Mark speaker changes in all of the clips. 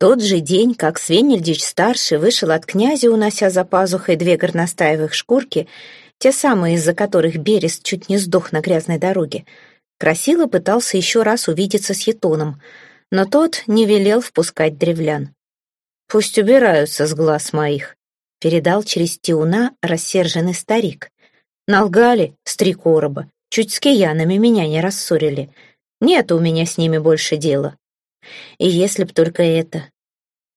Speaker 1: тот же день, как Свенельдич-старший вышел от князя, унося за пазухой две горностаевых шкурки, те самые, из-за которых Берест чуть не сдох на грязной дороге, Красила пытался еще раз увидеться с Етоном, но тот не велел впускать древлян. «Пусть убираются с глаз моих», — передал через Тиуна рассерженный старик. «Налгали, с три короба, чуть с киянами меня не рассорили. Нет у меня с ними больше дела. И если б только это.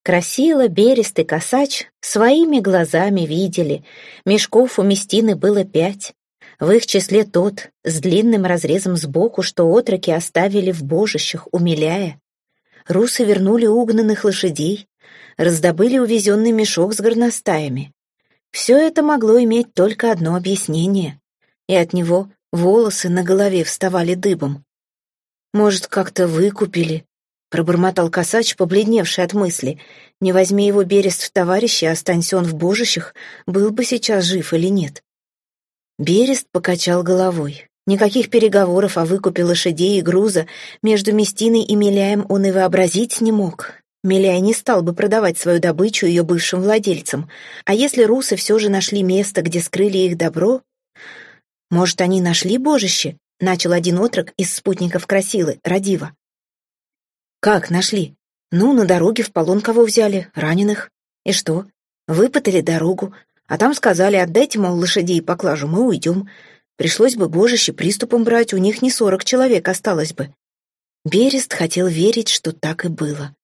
Speaker 1: Красила, Берест и Косач своими глазами видели. Мешков у Местины было пять. В их числе тот, с длинным разрезом сбоку, что отроки оставили в божищах, умиляя. Русы вернули угнанных лошадей, раздобыли увезенный мешок с горностаями. Все это могло иметь только одно объяснение, и от него волосы на голове вставали дыбом. Может, как-то выкупили, пробормотал косач, побледневший от мысли. Не возьми его Берест в товарищи, останься он в божищах, был бы сейчас жив или нет. Берест покачал головой. Никаких переговоров о выкупе лошадей и груза между Местиной и Миляем он и вообразить не мог. Миляй не стал бы продавать свою добычу ее бывшим владельцам. А если русы все же нашли место, где скрыли их добро? Может, они нашли божище? Начал один отрок из спутников Красилы, Радива. «Как нашли? Ну, на дороге в полон кого взяли, раненых. И что? Выпытали дорогу, а там сказали, отдайте, мол, лошадей и поклажу, мы уйдем. Пришлось бы божище приступом брать, у них не сорок человек осталось бы». Берест хотел верить, что так и было.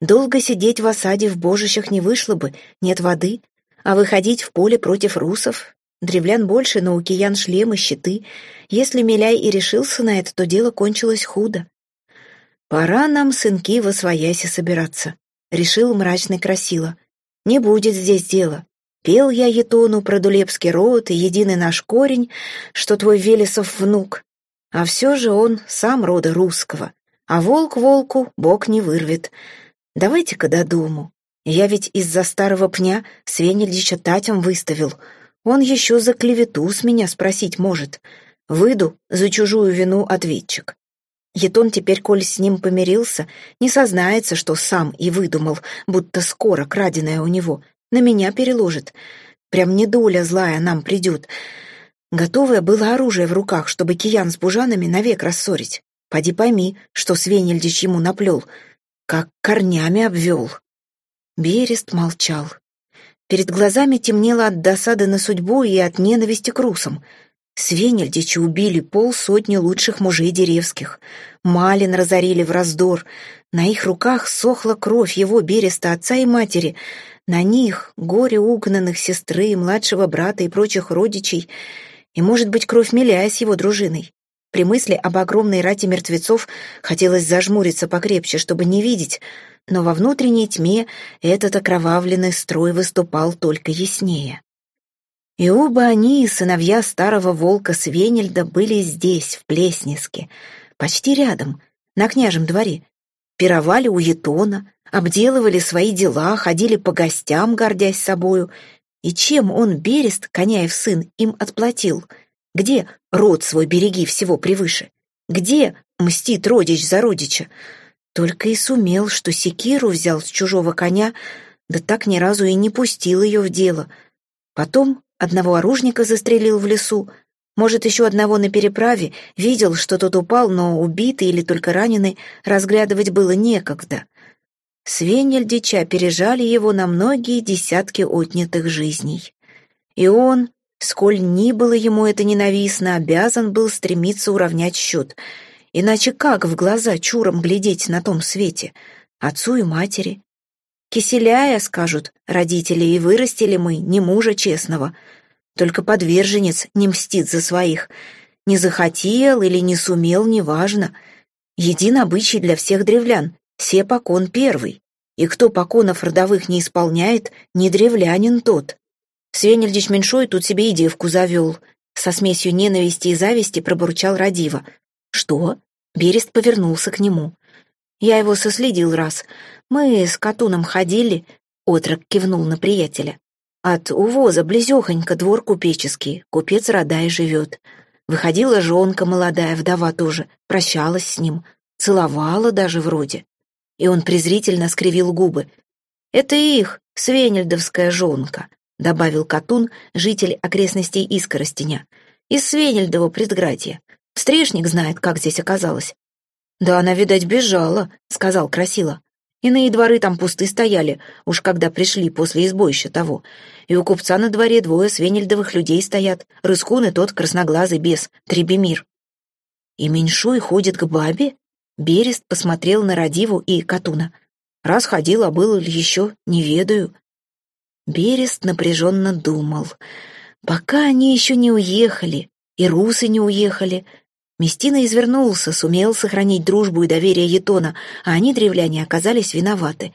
Speaker 1: Долго сидеть в осаде в божищах не вышло бы, нет воды, а выходить в поле против русов. Древлян больше, но у киян шлемы, щиты. Если Миляй и решился на это, то дело кончилось худо. «Пора нам, сынки, во свояси собираться», — решил мрачный Красила. «Не будет здесь дела. Пел я Етону про Дулепский род и единый наш корень, что твой Велесов внук. А все же он сам рода русского, а волк волку бог не вырвет. Давайте-ка до дому. Я ведь из-за старого пня Свенельдича татям выставил. Он еще за клевету с меня спросить может. Выйду за чужую вину ответчик. Етон теперь, коль с ним помирился, не сознается, что сам и выдумал, будто скоро краденое у него, на меня переложит. Прям недоля злая нам придет. Готовое было оружие в руках, чтобы киян с бужанами навек рассорить. Поди пойми, что Свенельдич ему наплел, как корнями обвел. Берест молчал. Перед глазами темнело от досады на судьбу и от ненависти к русам — Свенельдичи убили полсотни лучших мужей деревских. Малин разорили в раздор. На их руках сохла кровь его береста отца и матери. На них горе угнанных сестры, младшего брата и прочих родичей. И, может быть, кровь Миляя с его дружиной. При мысли об огромной рате мертвецов хотелось зажмуриться покрепче, чтобы не видеть, но во внутренней тьме этот окровавленный строй выступал только яснее. И оба они, сыновья старого волка Свенельда, были здесь, в Плесниске, почти рядом, на княжем дворе. Пировали у Етона, обделывали свои дела, ходили по гостям, гордясь собою. И чем он, Берест, Коняев сын, им отплатил? Где род свой береги всего превыше? Где мстит родич за родича? Только и сумел, что секиру взял с чужого коня, да так ни разу и не пустил ее в дело. Потом Одного оружника застрелил в лесу, может, еще одного на переправе, видел, что тот упал, но убитый или только раненый разглядывать было некогда. Свенельдича пережали его на многие десятки отнятых жизней. И он, сколь ни было ему это ненавистно, обязан был стремиться уравнять счет. Иначе как в глаза чуром глядеть на том свете? Отцу и матери, Киселяя, скажут родители, и вырастили мы не мужа честного. Только подверженец не мстит за своих. Не захотел или не сумел, неважно. Един обычай для всех древлян, все покон первый. И кто поконов родовых не исполняет, не древлянин тот. Свенельдич Меньшой тут себе и девку завел. Со смесью ненависти и зависти пробурчал Радива. «Что?» Берест повернулся к нему. «Я его соследил раз. Мы с Катуном ходили, отрок кивнул на приятеля. От увоза близехонько двор купеческий, купец Радай живет. Выходила жонка молодая, вдова тоже, прощалась с ним, целовала даже вроде. и он презрительно скривил губы. «Это их, свенельдовская жонка», — добавил Катун, житель окрестностей Искоростеня. «Из Свенельдова предградья. Стрешник знает, как здесь оказалось». «Да она, видать, бежала», — сказал Красила. Иные дворы там пусты стояли, уж когда пришли после избойща того. И у купца на дворе двое свенельдовых людей стоят, Рыскун и тот красноглазый бес, Требемир. И меньшой ходит к бабе? Берест посмотрел на Радиву и Катуна. Раз ходил, а был ли еще, не ведаю. Берест напряженно думал. Пока они еще не уехали, и русы не уехали, Местина извернулся, сумел сохранить дружбу и доверие Етона, а они, древляне, оказались виноваты.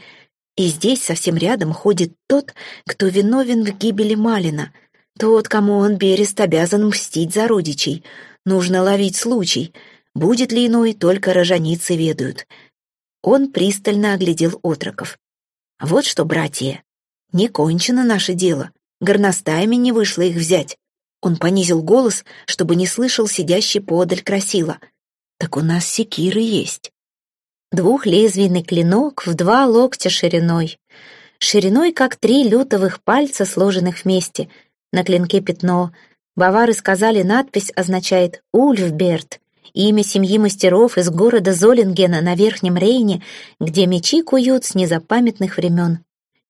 Speaker 1: И здесь совсем рядом ходит тот, кто виновен в гибели Малина, тот, кому он берест обязан мстить за родичей. Нужно ловить случай. Будет ли иной, только роженицы ведают. Он пристально оглядел отроков. Вот что, братья, не кончено наше дело. Горностаями не вышло их взять. Он понизил голос, чтобы не слышал сидящий подаль красила. «Так у нас секиры есть». Двухлезвийный клинок в два локтя шириной. Шириной, как три лютовых пальца, сложенных вместе. На клинке пятно. Бавары сказали, надпись означает «Ульфберт», имя семьи мастеров из города Золингена на Верхнем Рейне, где мечи куют с незапамятных времен.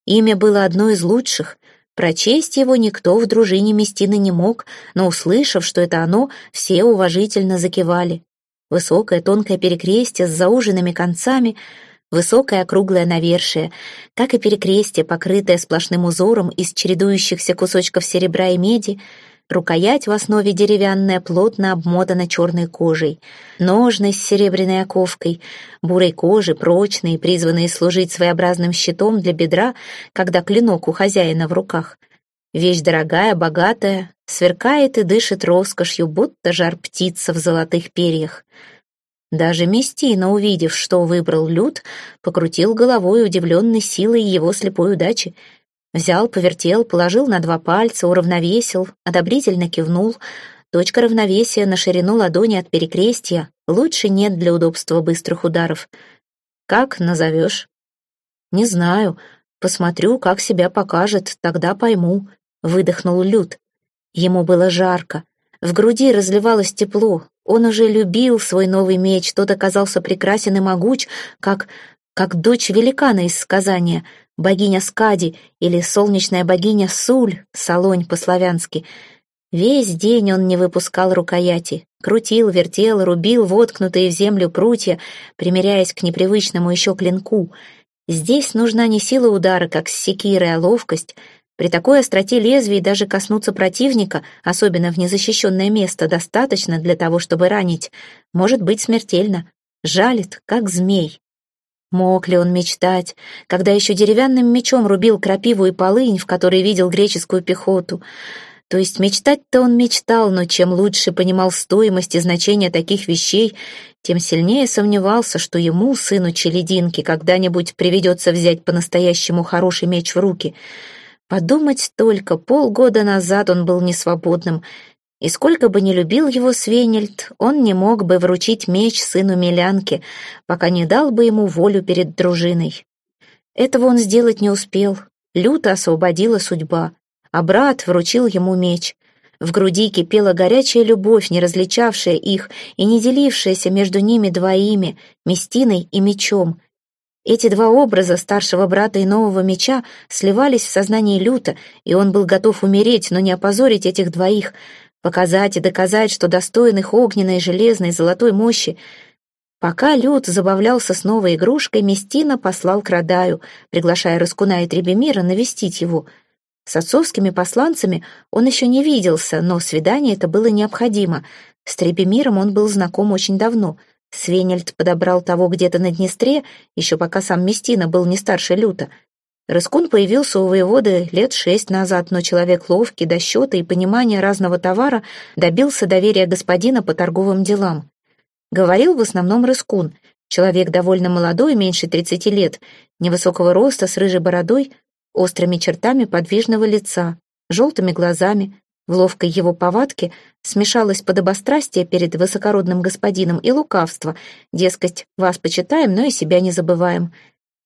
Speaker 1: Имя было одно из лучших, Прочесть его никто в дружине Местины не мог, но, услышав, что это оно, все уважительно закивали. Высокое тонкое перекрестие с зауженными концами, высокое округлое навершие, как и перекрестие, покрытое сплошным узором из чередующихся кусочков серебра и меди, рукоять в основе деревянная, плотно обмотана черной кожей, ножны с серебряной оковкой, бурой кожи, прочные, призванные служить своеобразным щитом для бедра, когда клинок у хозяина в руках. Вещь дорогая, богатая, сверкает и дышит роскошью, будто жар птица в золотых перьях. Даже Местина, увидев, что выбрал Люд, покрутил головой, удивленный силой его слепой удачи — Взял, повертел, положил на два пальца, уравновесил, одобрительно кивнул. Точка равновесия на ширину ладони от перекрестия. Лучше нет для удобства быстрых ударов. Как назовешь? Не знаю. Посмотрю, как себя покажет, тогда пойму. Выдохнул Люд. Ему было жарко. В груди разливалось тепло. Он уже любил свой новый меч, тот оказался прекрасен и могуч, как... как дочь великана из сказания — богиня Скади или солнечная богиня Суль, Солонь по-славянски. Весь день он не выпускал рукояти, крутил, вертел, рубил воткнутые в землю прутья, примеряясь к непривычному еще клинку. Здесь нужна не сила удара, как с секирой, а ловкость. При такой остроте лезвий даже коснуться противника, особенно в незащищенное место, достаточно для того, чтобы ранить. Может быть смертельно. Жалит, как змей. Мог ли он мечтать, когда еще деревянным мечом рубил крапиву и полынь, в которой видел греческую пехоту? То есть мечтать-то он мечтал, но чем лучше понимал стоимость и значение таких вещей, тем сильнее сомневался, что ему, сыну Челединки, когда-нибудь приведется взять по-настоящему хороший меч в руки. Подумать только, полгода назад он был несвободным, и сколько бы ни любил его Свенельд, он не мог бы вручить меч сыну Милянки, пока не дал бы ему волю перед дружиной. Этого он сделать не успел. Люто освободила судьба, а брат вручил ему меч. В груди кипела горячая любовь, не различавшая их и не делившаяся между ними двоими, Местиной и мечом. Эти два образа старшего брата и нового меча сливались в сознании Люта, и он был готов умереть, но не опозорить этих двоих — Показать и доказать, что достоин их огненной, железной, золотой мощи. Пока Люд забавлялся с новой игрушкой, Местина послал к Радаю, приглашая Раскуна и Требемира навестить его. С отцовскими посланцами он еще не виделся, но свидание это было необходимо. С Требемиром он был знаком очень давно. Свенельд подобрал того где-то на Днестре, еще пока сам Местина был не старше Люта — Рыскун появился у воеводы лет шесть назад, но человек ловкий, до счета и понимания разного товара добился доверия господина по торговым делам. Говорил в основном Рыскун, человек довольно молодой, меньше тридцати лет, невысокого роста, с рыжей бородой, острыми чертами подвижного лица, желтыми глазами, В ловкой его повадке смешалось подобострастие перед высокородным господином и лукавство, дескать, вас почитаем, но и себя не забываем.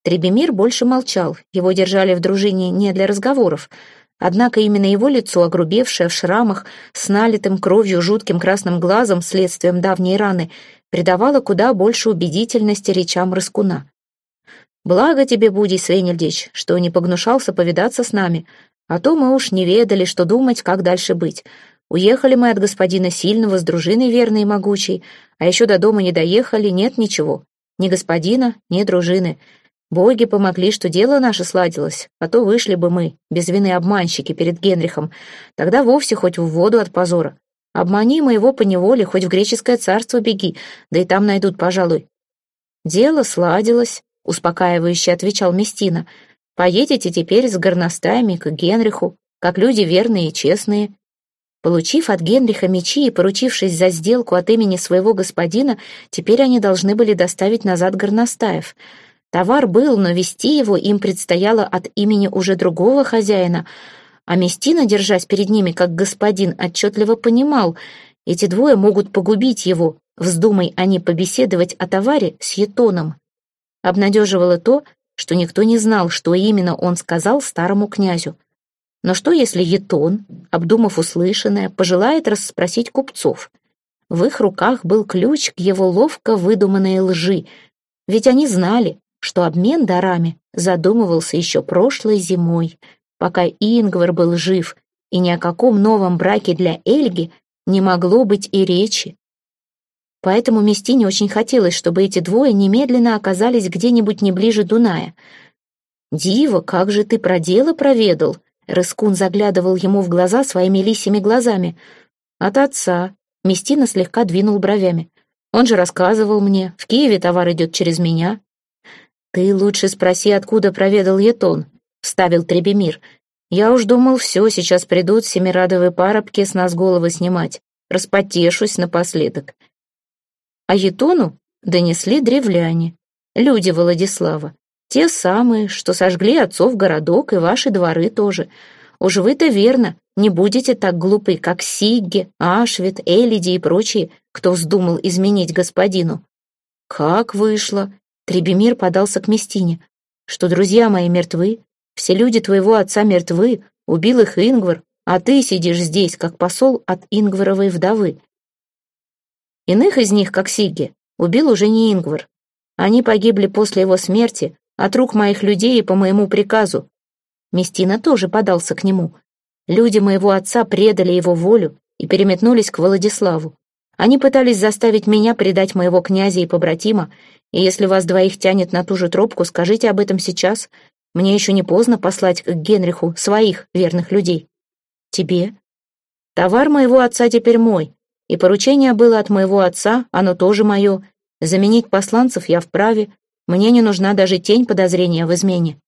Speaker 1: Требемир больше молчал, его держали в дружине не для разговоров, однако именно его лицо, огрубевшее в шрамах, с налитым кровью жутким красным глазом, следствием давней раны, придавало куда больше убедительности речам Рыскуна. «Благо тебе, Будий Свенельдич, что не погнушался повидаться с нами», а то мы уж не ведали, что думать, как дальше быть. Уехали мы от господина Сильного с дружиной верной и могучей, а еще до дома не доехали, нет ничего. Ни господина, ни дружины. Боги помогли, что дело наше сладилось, а то вышли бы мы, без вины обманщики, перед Генрихом. Тогда вовсе хоть в воду от позора. Обмани моего поневоле, хоть в греческое царство беги, да и там найдут, пожалуй. Дело сладилось, успокаивающе отвечал Местина. Поедете теперь с горностаями к Генриху, как люди верные и честные. Получив от Генриха мечи и поручившись за сделку от имени своего господина, теперь они должны были доставить назад горностаев. Товар был, но вести его им предстояло от имени уже другого хозяина, а Местина, держась перед ними как господин, отчетливо понимал, эти двое могут погубить его, вздумай они побеседовать о товаре с Етоном. Обнадеживало то, что никто не знал, что именно он сказал старому князю. Но что, если Етон, обдумав услышанное, пожелает расспросить купцов? В их руках был ключ к его ловко выдуманной лжи, ведь они знали, что обмен дарами задумывался еще прошлой зимой, пока Ингвар был жив, и ни о каком новом браке для Эльги не могло быть и речи. Поэтому Местине очень хотелось, чтобы эти двое немедленно оказались где-нибудь не ближе Дуная. «Диво, как же ты про дело проведал?» Рыскун заглядывал ему в глаза своими лисими глазами. «От отца». Местина слегка двинул бровями. «Он же рассказывал мне, в Киеве товар идет через меня». «Ты лучше спроси, откуда проведал Етон», — вставил Требемир. «Я уж думал, все, сейчас придут семирадовые парабки с нас головы снимать. Распотешусь напоследок. А Етону донесли древляне, люди Владислава, те самые, что сожгли отцов городок и ваши дворы тоже. Уж вы-то верно, не будете так глупы, как Сигге, Ашвит, Элиди и прочие, кто вздумал изменить господину. Как вышло? Требемир подался к Местине. Что друзья мои мертвы, все люди твоего отца мертвы, убил их Ингвар, а ты сидишь здесь, как посол от Ингваровой вдовы. Иных из них, как Сигги, убил уже не Ингвар. Они погибли после его смерти от рук моих людей и по моему приказу. Местина тоже подался к нему. Люди моего отца предали его волю и переметнулись к Владиславу. Они пытались заставить меня предать моего князя и побратима, и если вас двоих тянет на ту же тропку, скажите об этом сейчас. Мне еще не поздно послать к Генриху своих верных людей. Тебе? Товар моего отца теперь мой, и поручение было от моего отца, оно тоже мое. Заменить посланцев я вправе. Мне не нужна даже тень подозрения в измене.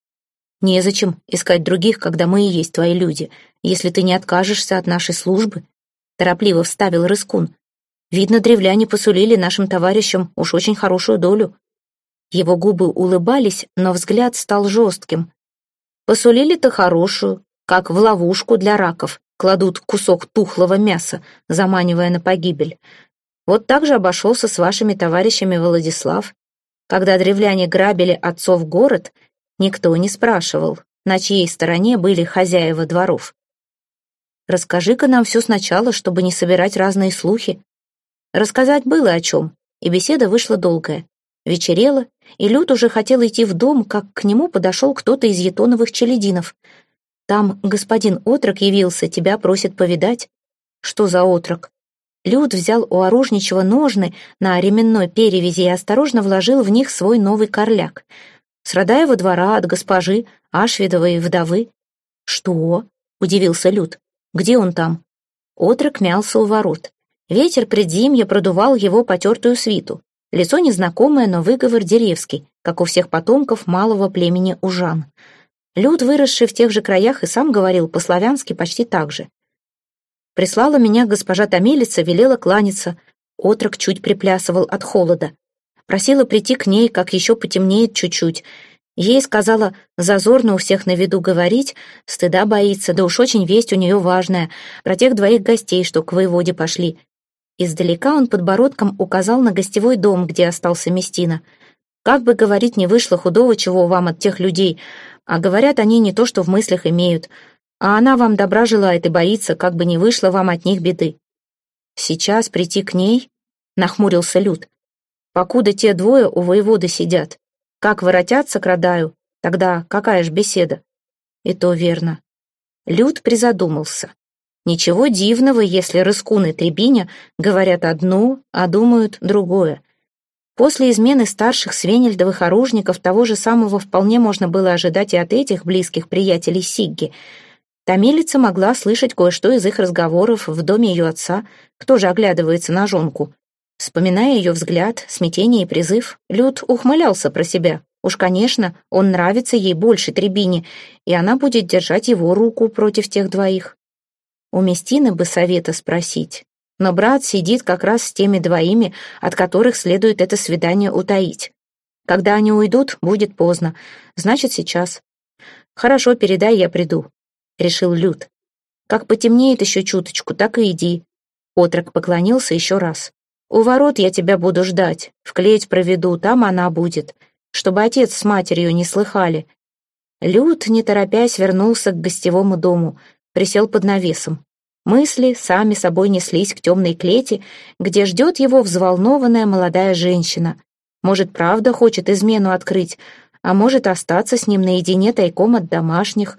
Speaker 1: Незачем искать других, когда мы и есть твои люди, если ты не откажешься от нашей службы. Торопливо вставил Рыскун. Видно, древляне посулили нашим товарищам уж очень хорошую долю. Его губы улыбались, но взгляд стал жестким. Посулили-то хорошую, как в ловушку для раков, кладут кусок тухлого мяса, заманивая на погибель. Вот так же обошелся с вашими товарищами Владислав. Когда древляне грабили отцов город, никто не спрашивал, на чьей стороне были хозяева дворов. Расскажи-ка нам все сначала, чтобы не собирать разные слухи. Рассказать было о чем, и беседа вышла долгая. Вечерело, и Люд уже хотел идти в дом, как к нему подошел кто-то из етоновых челядинов — там господин отрок явился, тебя просит повидать. Что за отрок? Люд взял у оружничего ножны на ременной перевязи и осторожно вложил в них свой новый корляк. С Радаева двора от госпожи Ашвидовой вдовы. «Что?» — удивился Люд. «Где он там?» Отрок мялся у ворот. Ветер предзимья продувал его потертую свиту. Лицо незнакомое, но выговор деревский, как у всех потомков малого племени Ужан. Люд, выросший в тех же краях, и сам говорил по-славянски почти так же. Прислала меня госпожа Томилица, велела кланяться. Отрок чуть приплясывал от холода. Просила прийти к ней, как еще потемнеет чуть-чуть. Ей сказала, зазорно у всех на виду говорить, стыда боится, да уж очень весть у нее важная, про тех двоих гостей, что к воеводе пошли. Издалека он подбородком указал на гостевой дом, где остался Местина. Как бы говорить, не вышло худого чего вам от тех людей, а говорят они не то, что в мыслях имеют, а она вам добра желает и боится, как бы не вышло вам от них беды. Сейчас прийти к ней, нахмурился Люд, покуда те двое у воеводы сидят. Как воротятся к Радаю, тогда какая ж беседа? И то верно. Люд призадумался. Ничего дивного, если Рыскун и Требиня говорят одно, а думают другое. После измены старших свенельдовых оружников того же самого вполне можно было ожидать и от этих близких приятелей Сигги. Томилица могла слышать кое-что из их разговоров в доме ее отца, кто же оглядывается на жонку. Вспоминая ее взгляд, смятение и призыв, Люд ухмылялся про себя. Уж, конечно, он нравится ей больше Требине, и она будет держать его руку против тех двоих. У Местины бы совета спросить. Но брат сидит как раз с теми двоими, от которых следует это свидание утаить. Когда они уйдут, будет поздно. Значит, сейчас. Хорошо, передай, я приду, — решил Люд. Как потемнеет еще чуточку, так и иди. Отрок поклонился еще раз. У ворот я тебя буду ждать, в клеть проведу, там она будет, чтобы отец с матерью не слыхали. Люд, не торопясь, вернулся к гостевому дому, присел под навесом. Мысли сами собой неслись к темной клете, где ждет его взволнованная молодая женщина. Может, правда хочет измену открыть, а может остаться с ним наедине тайком от домашних.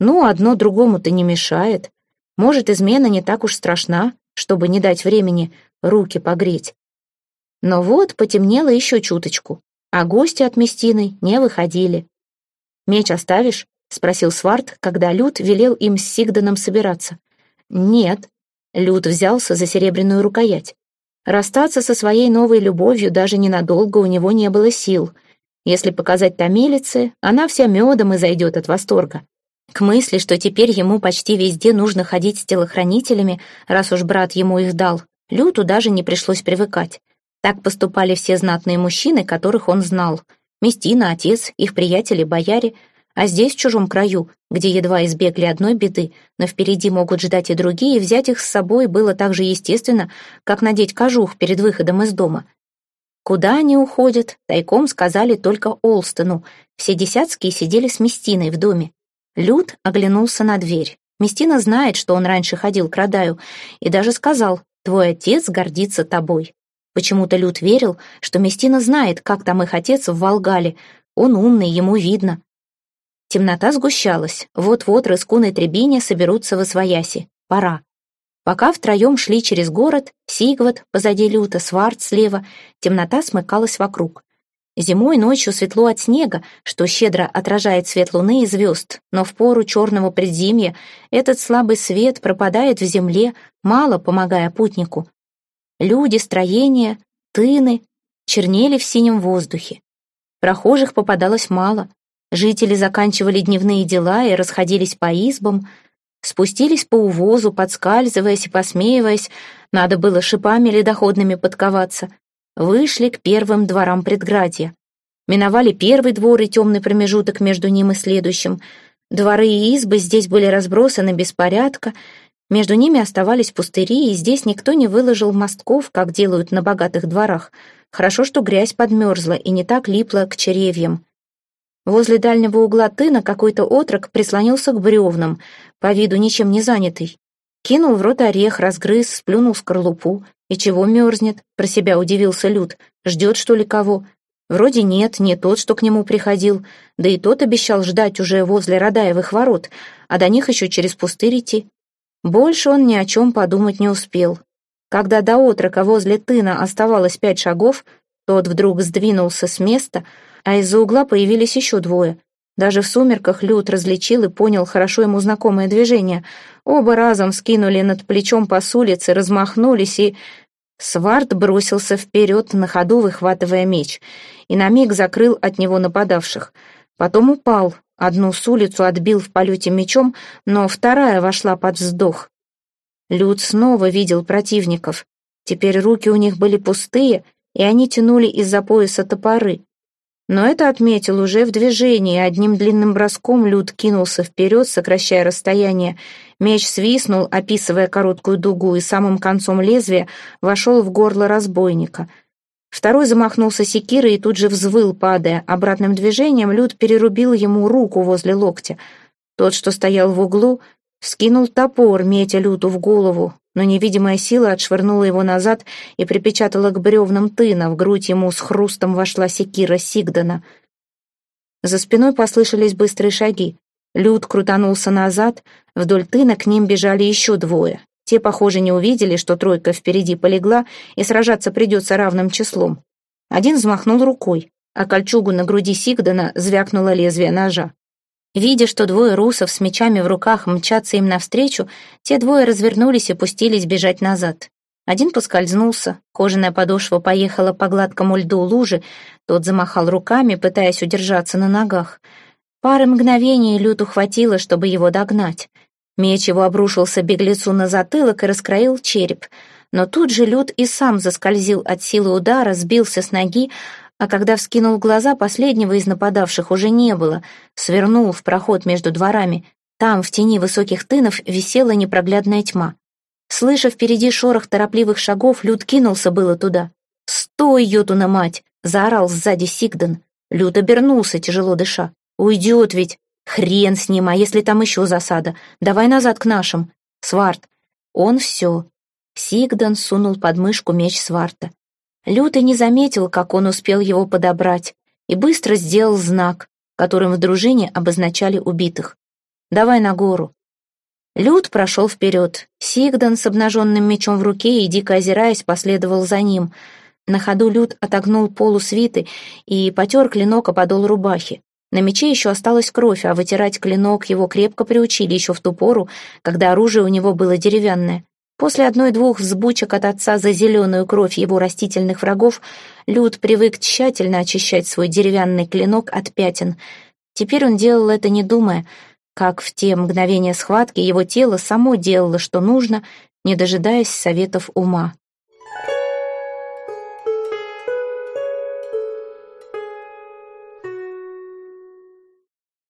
Speaker 1: Ну, одно другому-то не мешает. Может, измена не так уж страшна, чтобы не дать времени руки погреть. Но вот потемнело еще чуточку, а гости от Местины не выходили. «Меч оставишь?» — спросил Сварт, когда Люд велел им с Сигданом собираться. «Нет». Люд взялся за серебряную рукоять. Расстаться со своей новой любовью даже ненадолго у него не было сил. Если показать томелице, она вся медом и зайдет от восторга. К мысли, что теперь ему почти везде нужно ходить с телохранителями, раз уж брат ему их дал, Люту даже не пришлось привыкать. Так поступали все знатные мужчины, которых он знал. Местина, отец, их приятели, бояре. А здесь, в чужом краю, где едва избегли одной беды, но впереди могут ждать и другие, взять их с собой было так же естественно, как надеть кожух перед выходом из дома. Куда они уходят, тайком сказали только Олстону. Все десятские сидели с Местиной в доме. Люд оглянулся на дверь. Местина знает, что он раньше ходил к Радаю, и даже сказал, «Твой отец гордится тобой». Почему-то Люд верил, что Местина знает, как там их отец в Волгале. Он умный, ему видно. Темнота сгущалась. Вот-вот Рыскун и Требиня соберутся в Освояси. Пора. Пока втроем шли через город, Сигват позади Люта, Сварт слева, темнота смыкалась вокруг. Зимой ночью светло от снега, что щедро отражает свет луны и звезд, но в пору черного предзимья этот слабый свет пропадает в земле, мало помогая путнику. Люди, строения, тыны чернели в синем воздухе. Прохожих попадалось мало. Жители заканчивали дневные дела и расходились по избам, спустились по увозу, подскальзываясь и посмеиваясь, надо было шипами ледоходными подковаться — вышли к первым дворам предградья. Миновали первый двор и темный промежуток между ним и следующим. Дворы и избы здесь были разбросаны без порядка, между ними оставались пустыри, и здесь никто не выложил мостков, как делают на богатых дворах. Хорошо, что грязь подмерзла и не так липла к черевьям. Возле дальнего угла тына какой-то отрок прислонился к бревнам, по виду ничем не занятый. Кинул в рот орех, разгрыз, сплюнул скорлупу. «И чего мерзнет?» — про себя удивился Люд. «Ждет, что ли, кого?» Вроде нет, не тот, что к нему приходил, да и тот обещал ждать уже возле Радаевых ворот, а до них еще через пустырь идти. Больше он ни о чем подумать не успел. Когда до отрока возле тына оставалось пять шагов, тот вдруг сдвинулся с места, а из-за угла появились еще двое. Даже в сумерках Люд различил и понял хорошо ему знакомое движение. Оба разом скинули над плечом по улицы, размахнулись, и... Сварт бросился вперед, на ходу выхватывая меч, и на миг закрыл от него нападавших. Потом упал, одну с улицу отбил в полете мечом, но вторая вошла под вздох. Люд снова видел противников. Теперь руки у них были пустые, и они тянули из-за пояса топоры. Но это отметил уже в движении, одним длинным броском Люд кинулся вперед, сокращая расстояние. Меч свистнул, описывая короткую дугу, и самым концом лезвия вошел в горло разбойника. Второй замахнулся секирой и тут же взвыл, падая. Обратным движением Люд перерубил ему руку возле локтя. Тот, что стоял в углу, скинул топор, метя Люду в голову, но невидимая сила отшвырнула его назад и припечатала к бревнам тына, в грудь ему с хрустом вошла секира Сигдана. За спиной послышались быстрые шаги. Люд крутанулся назад, вдоль тына к ним бежали еще двое. Те, похоже, не увидели, что тройка впереди полегла, и сражаться придется равным числом. Один взмахнул рукой, а кольчугу на груди Сигдана звякнуло лезвие ножа. Видя, что двое русов с мечами в руках мчатся им навстречу, те двое развернулись и пустились бежать назад. Один поскользнулся, кожаная подошва поехала по гладкому льду лужи, тот замахал руками, пытаясь удержаться на ногах. Пары мгновений Люту хватило, чтобы его догнать. Меч его обрушился беглецу на затылок и раскроил череп. Но тут же Лют и сам заскользил от силы удара, сбился с ноги, а когда вскинул глаза, последнего из нападавших уже не было, свернул в проход между дворами. Там, в тени высоких тынов, висела непроглядная тьма. Слыша впереди шорох торопливых шагов, Люд кинулся было туда. «Стой, Йотуна мать!» — заорал сзади Сигден. Люд обернулся, тяжело дыша. «Уйдет ведь! Хрен с ним, а если там еще засада? Давай назад к нашим!» «Сварт!» «Он все!» Сигдан сунул под мышку меч Сварта. Лютый не заметил, как он успел его подобрать, и быстро сделал знак, которым в дружине обозначали убитых. «Давай на гору». Лют прошел вперед. Сигдан с обнаженным мечом в руке и, дико озираясь, последовал за ним. На ходу Лют отогнул полу свиты и потер клинок о подол рубахи. На мече еще осталась кровь, а вытирать клинок его крепко приучили еще в ту пору, когда оружие у него было деревянное. После одной-двух взбучек от отца за зеленую кровь его растительных врагов Люд привык тщательно очищать свой деревянный клинок от пятен. Теперь он делал это не думая, как в те мгновения схватки его тело само делало, что нужно, не дожидаясь советов ума.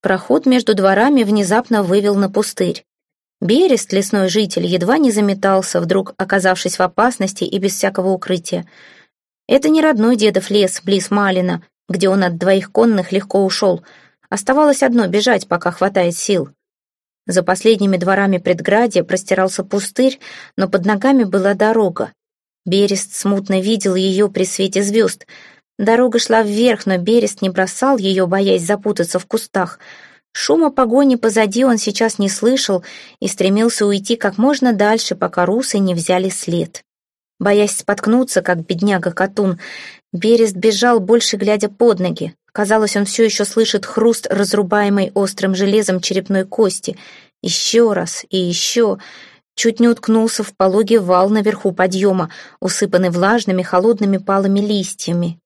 Speaker 1: Проход между дворами внезапно вывел на пустырь. Берест, лесной житель, едва не заметался, вдруг оказавшись в опасности и без всякого укрытия. Это не родной дедов лес, близ Малина, где он от двоих конных легко ушел. Оставалось одно — бежать, пока хватает сил. За последними дворами предградия простирался пустырь, но под ногами была дорога. Берест смутно видел ее при свете звезд. Дорога шла вверх, но Берест не бросал ее, боясь запутаться в кустах — Шума погони позади он сейчас не слышал и стремился уйти как можно дальше, пока русы не взяли след. Боясь споткнуться, как бедняга-катун, Берест бежал, больше глядя под ноги. Казалось, он все еще слышит хруст разрубаемой острым железом черепной кости. Еще раз и еще... Чуть не уткнулся в пологий вал наверху подъема, усыпанный влажными холодными палыми листьями.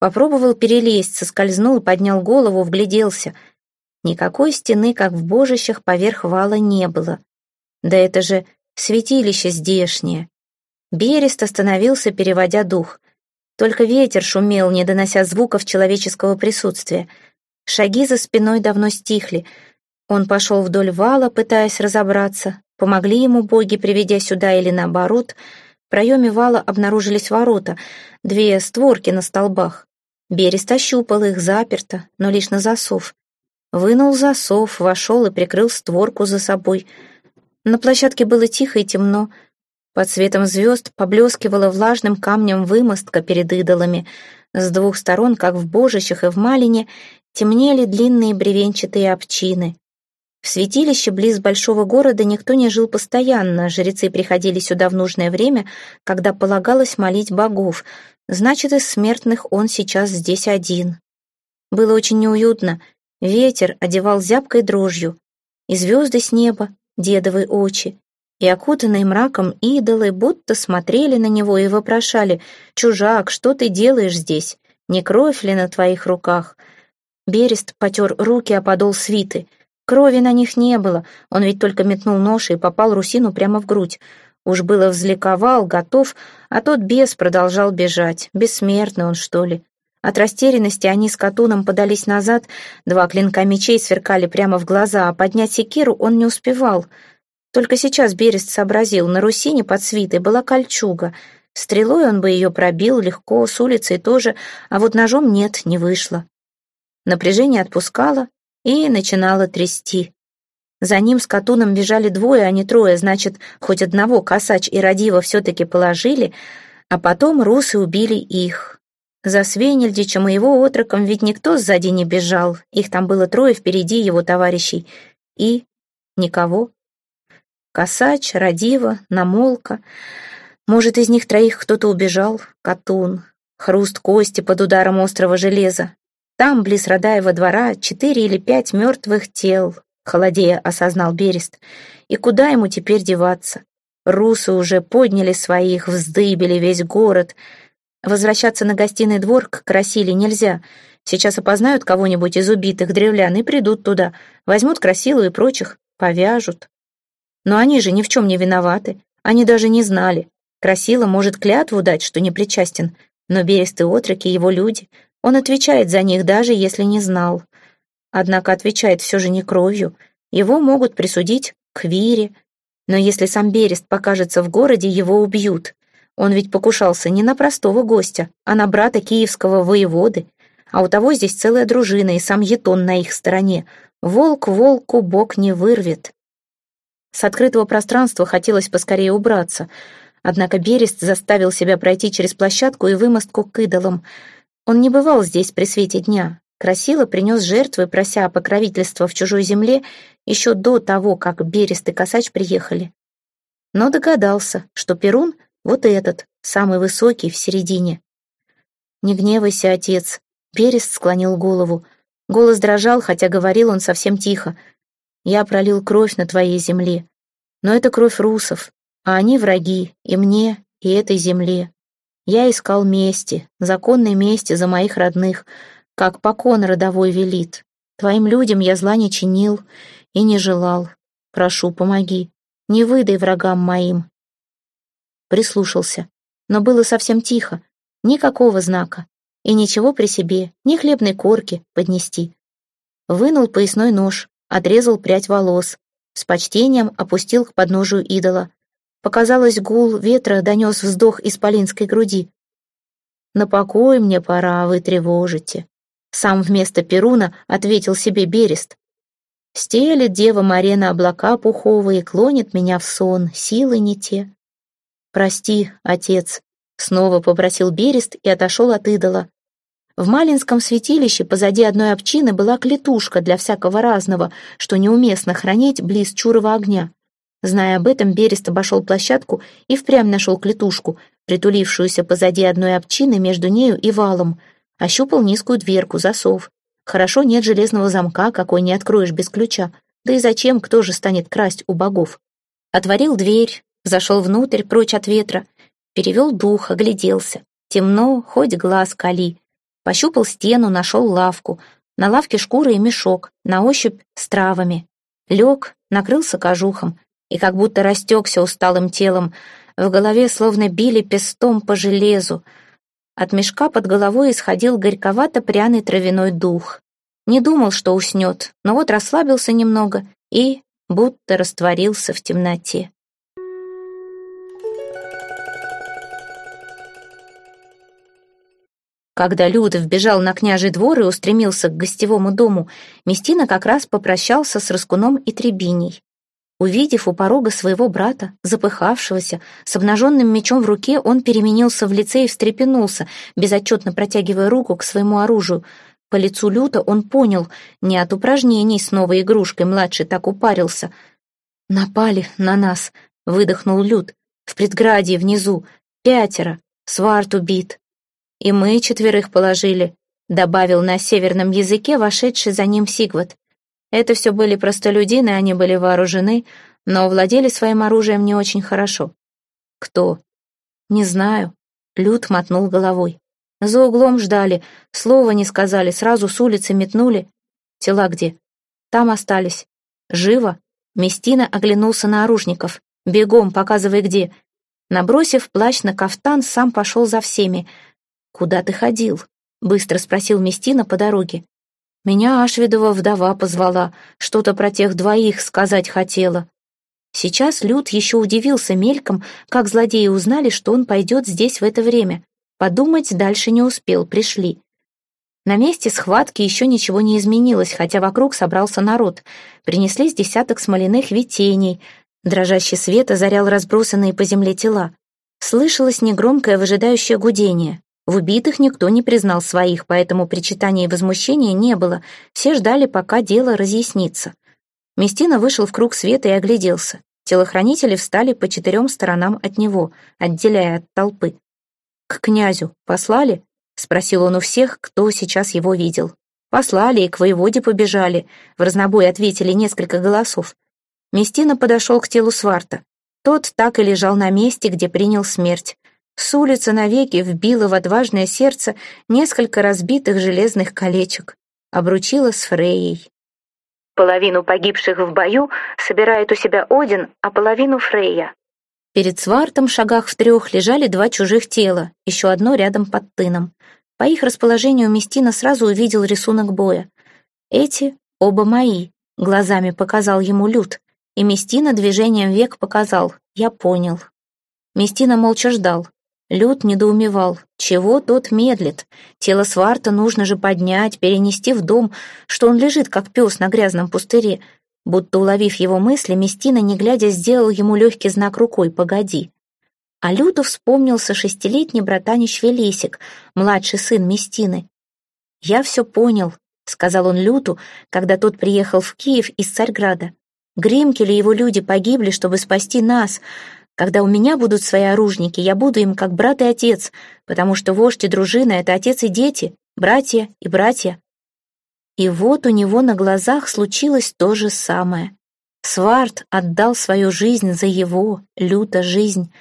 Speaker 1: Попробовал перелезть, соскользнул, поднял голову, вгляделся — Никакой стены, как в божищах, поверх вала не было. Да это же святилище здешнее. Берест остановился, переводя дух. Только ветер шумел, не донося звуков человеческого присутствия. Шаги за спиной давно стихли. Он пошел вдоль вала, пытаясь разобраться. Помогли ему боги, приведя сюда или наоборот. В проеме вала обнаружились ворота, две створки на столбах. Берест ощупал их заперто, но лишь на засов. Вынул засов, вошел и прикрыл створку за собой. На площадке было тихо и темно. Под светом звезд поблескивала влажным камнем вымостка перед идолами. С двух сторон, как в божищах и в малине, темнели длинные бревенчатые обчины. В святилище близ большого города никто не жил постоянно, жрецы приходили сюда в нужное время, когда полагалось молить богов, значит, из смертных он сейчас здесь один. Было очень неуютно — Ветер одевал зябкой дрожью, и звезды с неба, дедовые очи, и окутанные мраком идолы будто смотрели на него и вопрошали «Чужак, что ты делаешь здесь? Не кровь ли на твоих руках?» Берест потер руки о подол свиты. Крови на них не было, он ведь только метнул нож и попал Русину прямо в грудь. Уж было взликовал, готов, а тот бес продолжал бежать. Бессмертный он, что ли? От растерянности они с Катуном подались назад, два клинка мечей сверкали прямо в глаза, а поднять секиру он не успевал. Только сейчас Берест сообразил, на Русине под свитой была кольчуга. Стрелой он бы ее пробил легко, с улицы тоже, а вот ножом нет, не вышло. Напряжение отпускало и начинало трясти. За ним с Катуном бежали двое, а не трое, значит, хоть одного Косач и Радива все-таки положили, а потом русы убили их. За Свенельдичем и его отроком ведь никто сзади не бежал, их там было трое впереди его товарищей. И никого. Косач, Радива, Намолка. Может, из них троих кто-то убежал? Катун. Хруст кости под ударом острого железа. Там, близ Радаева двора, четыре или пять мертвых тел, холодея осознал Берест. И куда ему теперь деваться? Русы уже подняли своих, вздыбили весь город. Возвращаться на гостиный двор к Красиле нельзя. Сейчас опознают кого-нибудь из убитых древлян и придут туда, возьмут Красилу и прочих, повяжут. Но они же ни в чем не виноваты, они даже не знали. Красила может клятву дать, что не причастен, но Берест и отроки его люди, он отвечает за них, даже если не знал. Однако отвечает все же не кровью. Его могут присудить к Вире. Но если сам Берест покажется в городе, его убьют. Он ведь покушался не на простого гостя, а на брата киевского воеводы. А у того здесь целая дружина и сам Етон на их стороне. Волк волку бок не вырвет. С открытого пространства хотелось поскорее убраться. Однако Берест заставил себя пройти через площадку и вымостку к идолам. Он не бывал здесь при свете дня, Красила принес жертвы, прося покровительства в чужой земле еще до того, как Берест и Косач приехали. Но догадался, что Перун — вот этот, самый высокий, в середине. «Не гневайся, отец», — Берест склонил голову. Голос дрожал, хотя говорил он совсем тихо. «Я пролил кровь на твоей земле. Но это кровь русов, а они враги и мне, и этой земле. Я искал мести, законной мести за моих родных, как покон родовой велит. Твоим людям я зла не чинил и не желал. Прошу, помоги, не выдай врагам моим. Прислушался, но было совсем тихо, никакого знака, и ничего при себе, ни хлебной корки поднести. Вынул поясной нож, отрезал прядь волос, с почтением опустил к подножию идола. Показалось, гул ветра донес вздох исполинской груди. «На покой мне пора, вы тревожите. Сам вместо Перуна ответил себе Берест. Стелет дева Мария на облака пуховые, клонит меня в сон, силы не те. Прости, отец, снова попросил Берест и отошел от идола. В Малинском святилище позади одной обчины была клетушка для всякого разного, что неуместно хранить близ чурого огня. Зная об этом, Берест обошел площадку и впрямь нашел клетушку, притулившуюся позади одной обчины между нею и валом — Ощупал низкую дверку, засов. Хорошо нет железного замка, какой не откроешь без ключа. Да и зачем, кто же станет красть у богов? Отворил дверь, зашел внутрь, прочь от ветра. Перевел дух, огляделся. Темно, хоть глаз кали. Пощупал стену, нашел лавку. На лавке шкура и мешок, на ощупь с травами. Лег, накрылся кожухом и как будто растекся усталым телом. В голове словно били пестом по железу. От мешка под головой исходил горьковато-пряный травяной дух. Не думал, что уснет, но вот расслабился немного и будто растворился в темноте. Когда Людов бежал на княжий двор и устремился к гостевому дому, Местина как раз попрощался с Раскуном и Требиней. Увидев у порога своего брата, запыхавшегося, с обнаженным мечом в руке, он переменился в лице и встрепенулся, безотчетно протягивая руку к своему оружию. По лицу люто он понял, не от упражнений с новой игрушкой младший так упарился. «Напали на нас», — выдохнул Лют, — «в предградье внизу, пятеро, сварт убит. И мы четверых положили», — добавил на северном языке вошедший за ним Сигват. Это все были простолюдины, они были вооружены, но владели своим оружием не очень хорошо. Кто? Не знаю. Люд мотнул головой. За углом ждали, слова не сказали, сразу с улицы метнули. Тела где? Там остались. Живо? Местина оглянулся на оружников. Бегом, показывай где. Набросив плащ на кафтан, сам пошел за всеми. Куда ты ходил? быстро спросил Местина по дороге. «Меня Ашвидова вдова позвала, что-то про тех двоих сказать хотела». Сейчас Люд еще удивился мельком, как злодеи узнали, что он пойдет здесь в это время. Подумать дальше не успел, пришли. На месте схватки еще ничего не изменилось, хотя вокруг собрался народ. Принеслись десяток смоляных ветений. Дрожащий свет озарял разбросанные по земле тела. Слышалось негромкое выжидающее гудение. В убитых никто не признал своих, поэтому причитания и возмущения не было. Все ждали, пока дело разъяснится. Местина вышел в круг света и огляделся. Телохранители встали по четырем сторонам от него, отделяя от толпы. «К князю послали?» — спросил он у всех, кто сейчас его видел. «Послали и к воеводе побежали», — в разнобой ответили несколько голосов. Местина подошел к телу Сварта. Тот так и лежал на месте, где принял смерть. С улицы навеки вбило в отважное сердце несколько разбитых железных колечек. Обручила с Фрейей. Половину погибших в бою собирает у себя Один, а половину Фрейя. Перед свартом, шагах в трех, лежали два чужих тела, еще одно рядом под тыном. По их расположению Местина сразу увидел рисунок боя. Эти оба мои, глазами показал ему Люд, и Местина движением век показал, я понял. Местина молча ждал. Люд недоумевал, чего тот медлит. Тело Сварта нужно же поднять, перенести в дом, что он лежит, как пес на грязном пустыре. Будто уловив его мысли, Местина, не глядя, сделал ему легкий знак рукой «Погоди». А Люду вспомнился шестилетний братанич Велесик, младший сын Местины. «Я все понял», — сказал он Люту, когда тот приехал в Киев из Царьграда. «Гримкель и его люди погибли, чтобы спасти нас, когда у меня будут свои оружники, я буду им как брат и отец, потому что вождь и дружина — это отец и дети, братья и братья. И вот у него на глазах случилось то же самое. Сварт отдал свою жизнь за его, люто жизнь,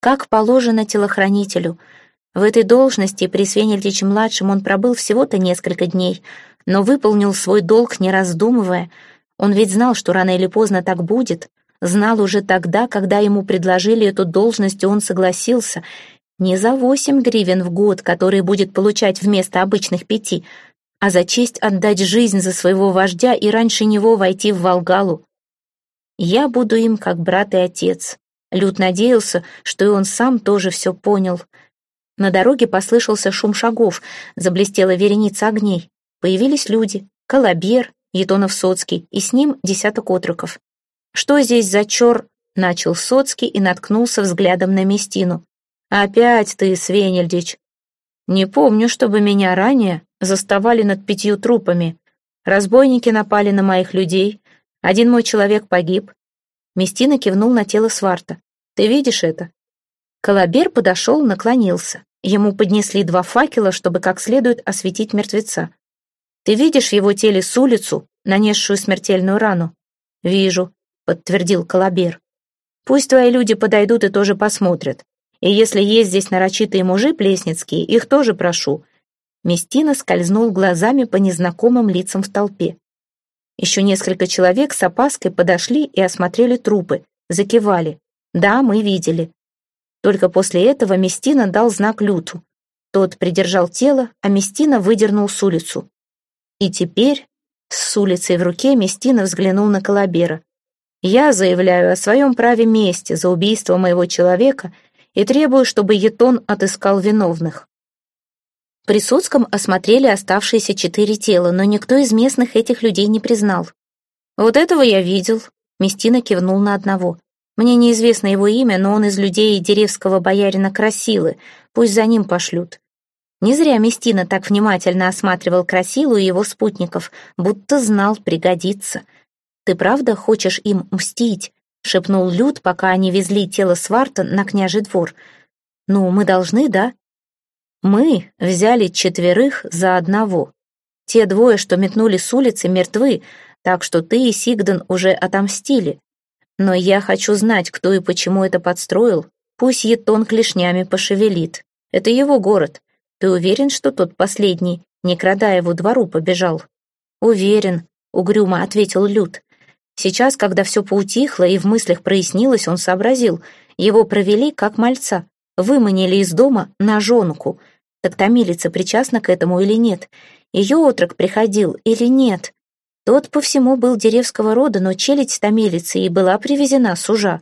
Speaker 1: как положено телохранителю. В этой должности при Свенельдиче-младшем он пробыл всего-то несколько дней, но выполнил свой долг, не раздумывая. Он ведь знал, что рано или поздно так будет знал уже тогда, когда ему предложили эту должность, и он согласился. Не за восемь гривен в год, которые будет получать вместо обычных пяти, а за честь отдать жизнь за своего вождя и раньше него войти в Волгалу. Я буду им как брат и отец. Люд надеялся, что и он сам тоже все понял. На дороге послышался шум шагов, заблестела вереница огней. Появились люди. Колобер, Етонов-Соцкий, и с ним десяток отроков. «Что здесь за чёр?» — начал Соцкий и наткнулся взглядом на Местину. «Опять ты, Свенельдич!» «Не помню, чтобы меня ранее заставали над пятью трупами. Разбойники напали на моих людей. Один мой человек погиб». Местина кивнул на тело Сварта. «Ты видишь это?» Колобер подошел, наклонился. Ему поднесли два факела, чтобы как следует осветить мертвеца. «Ты видишь его теле с улицу, нанесшую смертельную рану?» «Вижу подтвердил Колобер. «Пусть твои люди подойдут и тоже посмотрят. И если есть здесь нарочитые мужи плесницкие, их тоже прошу». Местина скользнул глазами по незнакомым лицам в толпе. Еще несколько человек с опаской подошли и осмотрели трупы, закивали. «Да, мы видели». Только после этого Местина дал знак Люту. Тот придержал тело, а Местина выдернул с улицу. И теперь, с улицей в руке, Местина взглянул на Колобера. Я заявляю о своем праве мести за убийство моего человека и требую, чтобы Етон отыскал виновных. При Соцком осмотрели оставшиеся четыре тела, но никто из местных этих людей не признал. «Вот этого я видел», — Местина кивнул на одного. «Мне неизвестно его имя, но он из людей деревского боярина Красилы, пусть за ним пошлют». Не зря Местина так внимательно осматривал Красилу и его спутников, будто знал, пригодится — «Ты правда хочешь им мстить?» — шепнул Люд, пока они везли тело Сварта на княжий двор. «Ну, мы должны, да?» «Мы взяли четверых за одного. Те двое, что метнули с улицы, мертвы, так что ты и Сигден уже отомстили. Но я хочу знать, кто и почему это подстроил. Пусть Етон клешнями пошевелит. Это его город. Ты уверен, что тот последний не к Радаеву двору побежал?» «Уверен», — угрюмо ответил Люд. Сейчас, когда все поутихло и в мыслях прояснилось, он сообразил. Его провели как мальца, выманили из дома на жонку. Так Томилица причастна к этому или нет? Ее отрок приходил или нет? Тот по всему был деревского рода, но челядь Томилицы и была привезена с ужа.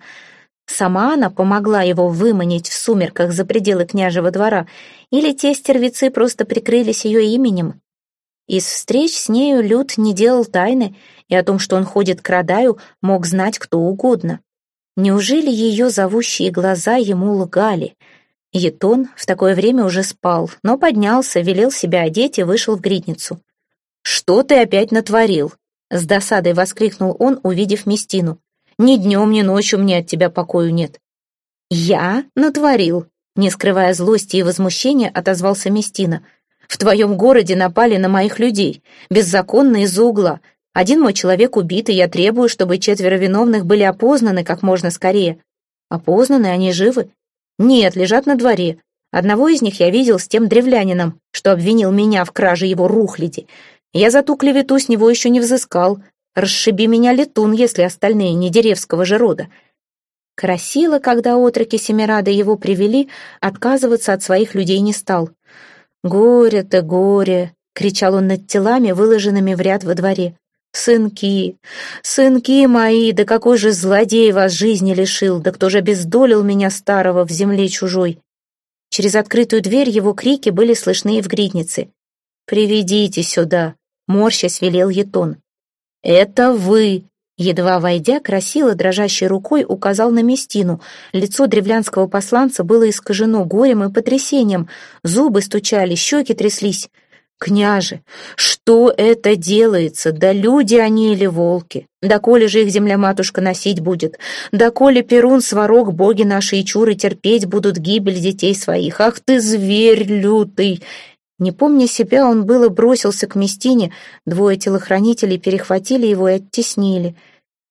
Speaker 1: Сама она помогла его выманить в сумерках за пределы княжего двора, или те стервицы просто прикрылись ее именем. Из встреч с нею Люд не делал тайны, и о том, что он ходит к Радаю, мог знать кто угодно. Неужели ее зовущие глаза ему лгали? Етон в такое время уже спал, но поднялся, велел себя одеть и вышел в гридницу. «Что ты опять натворил?» С досадой воскликнул он, увидев Местину. Ни днем, ни ночью мне от тебя покою нет». «Я натворил», — не скрывая злости и возмущения, отозвался Местина. «В твоем городе напали на моих людей, беззаконно из-за угла. Один мой человек убит, и я требую, чтобы четверо виновных были опознаны как можно скорее». «Опознаны? Они живы?» «Нет, лежат на дворе. Одного из них я видел с тем древлянином, что обвинил меня в краже его рухляди. Я за ту клевету с него еще не взыскал, Расшиби меня летун, если остальные не деревского же рода. Красило, когда отроки Семирада его привели, отказываться от своих людей не стал. «Горе-то горе!» — кричал он над телами, выложенными в ряд во дворе. «Сынки, сынки мои, да какой же злодей вас жизни лишил, да кто же обездолил меня старого в земле чужой!» Через открытую дверь его крики были слышны и в гриднице. «Приведите сюда!» — морщась велел Етон. «Это вы!» Едва войдя, красиво дрожащей рукой указал на Местину. Лицо древлянского посланца было искажено горем и потрясением. Зубы стучали, щеки тряслись. «Княже, что это делается? Да люди они или волки? Да коли же их земля-матушка носить будет? Да коли Перун, Сварог, боги наши и чуры терпеть будут гибель детей своих? Ах ты, зверь лютый!» Не помня себя, он было бросился к Местине, двое телохранителей перехватили его и оттеснили.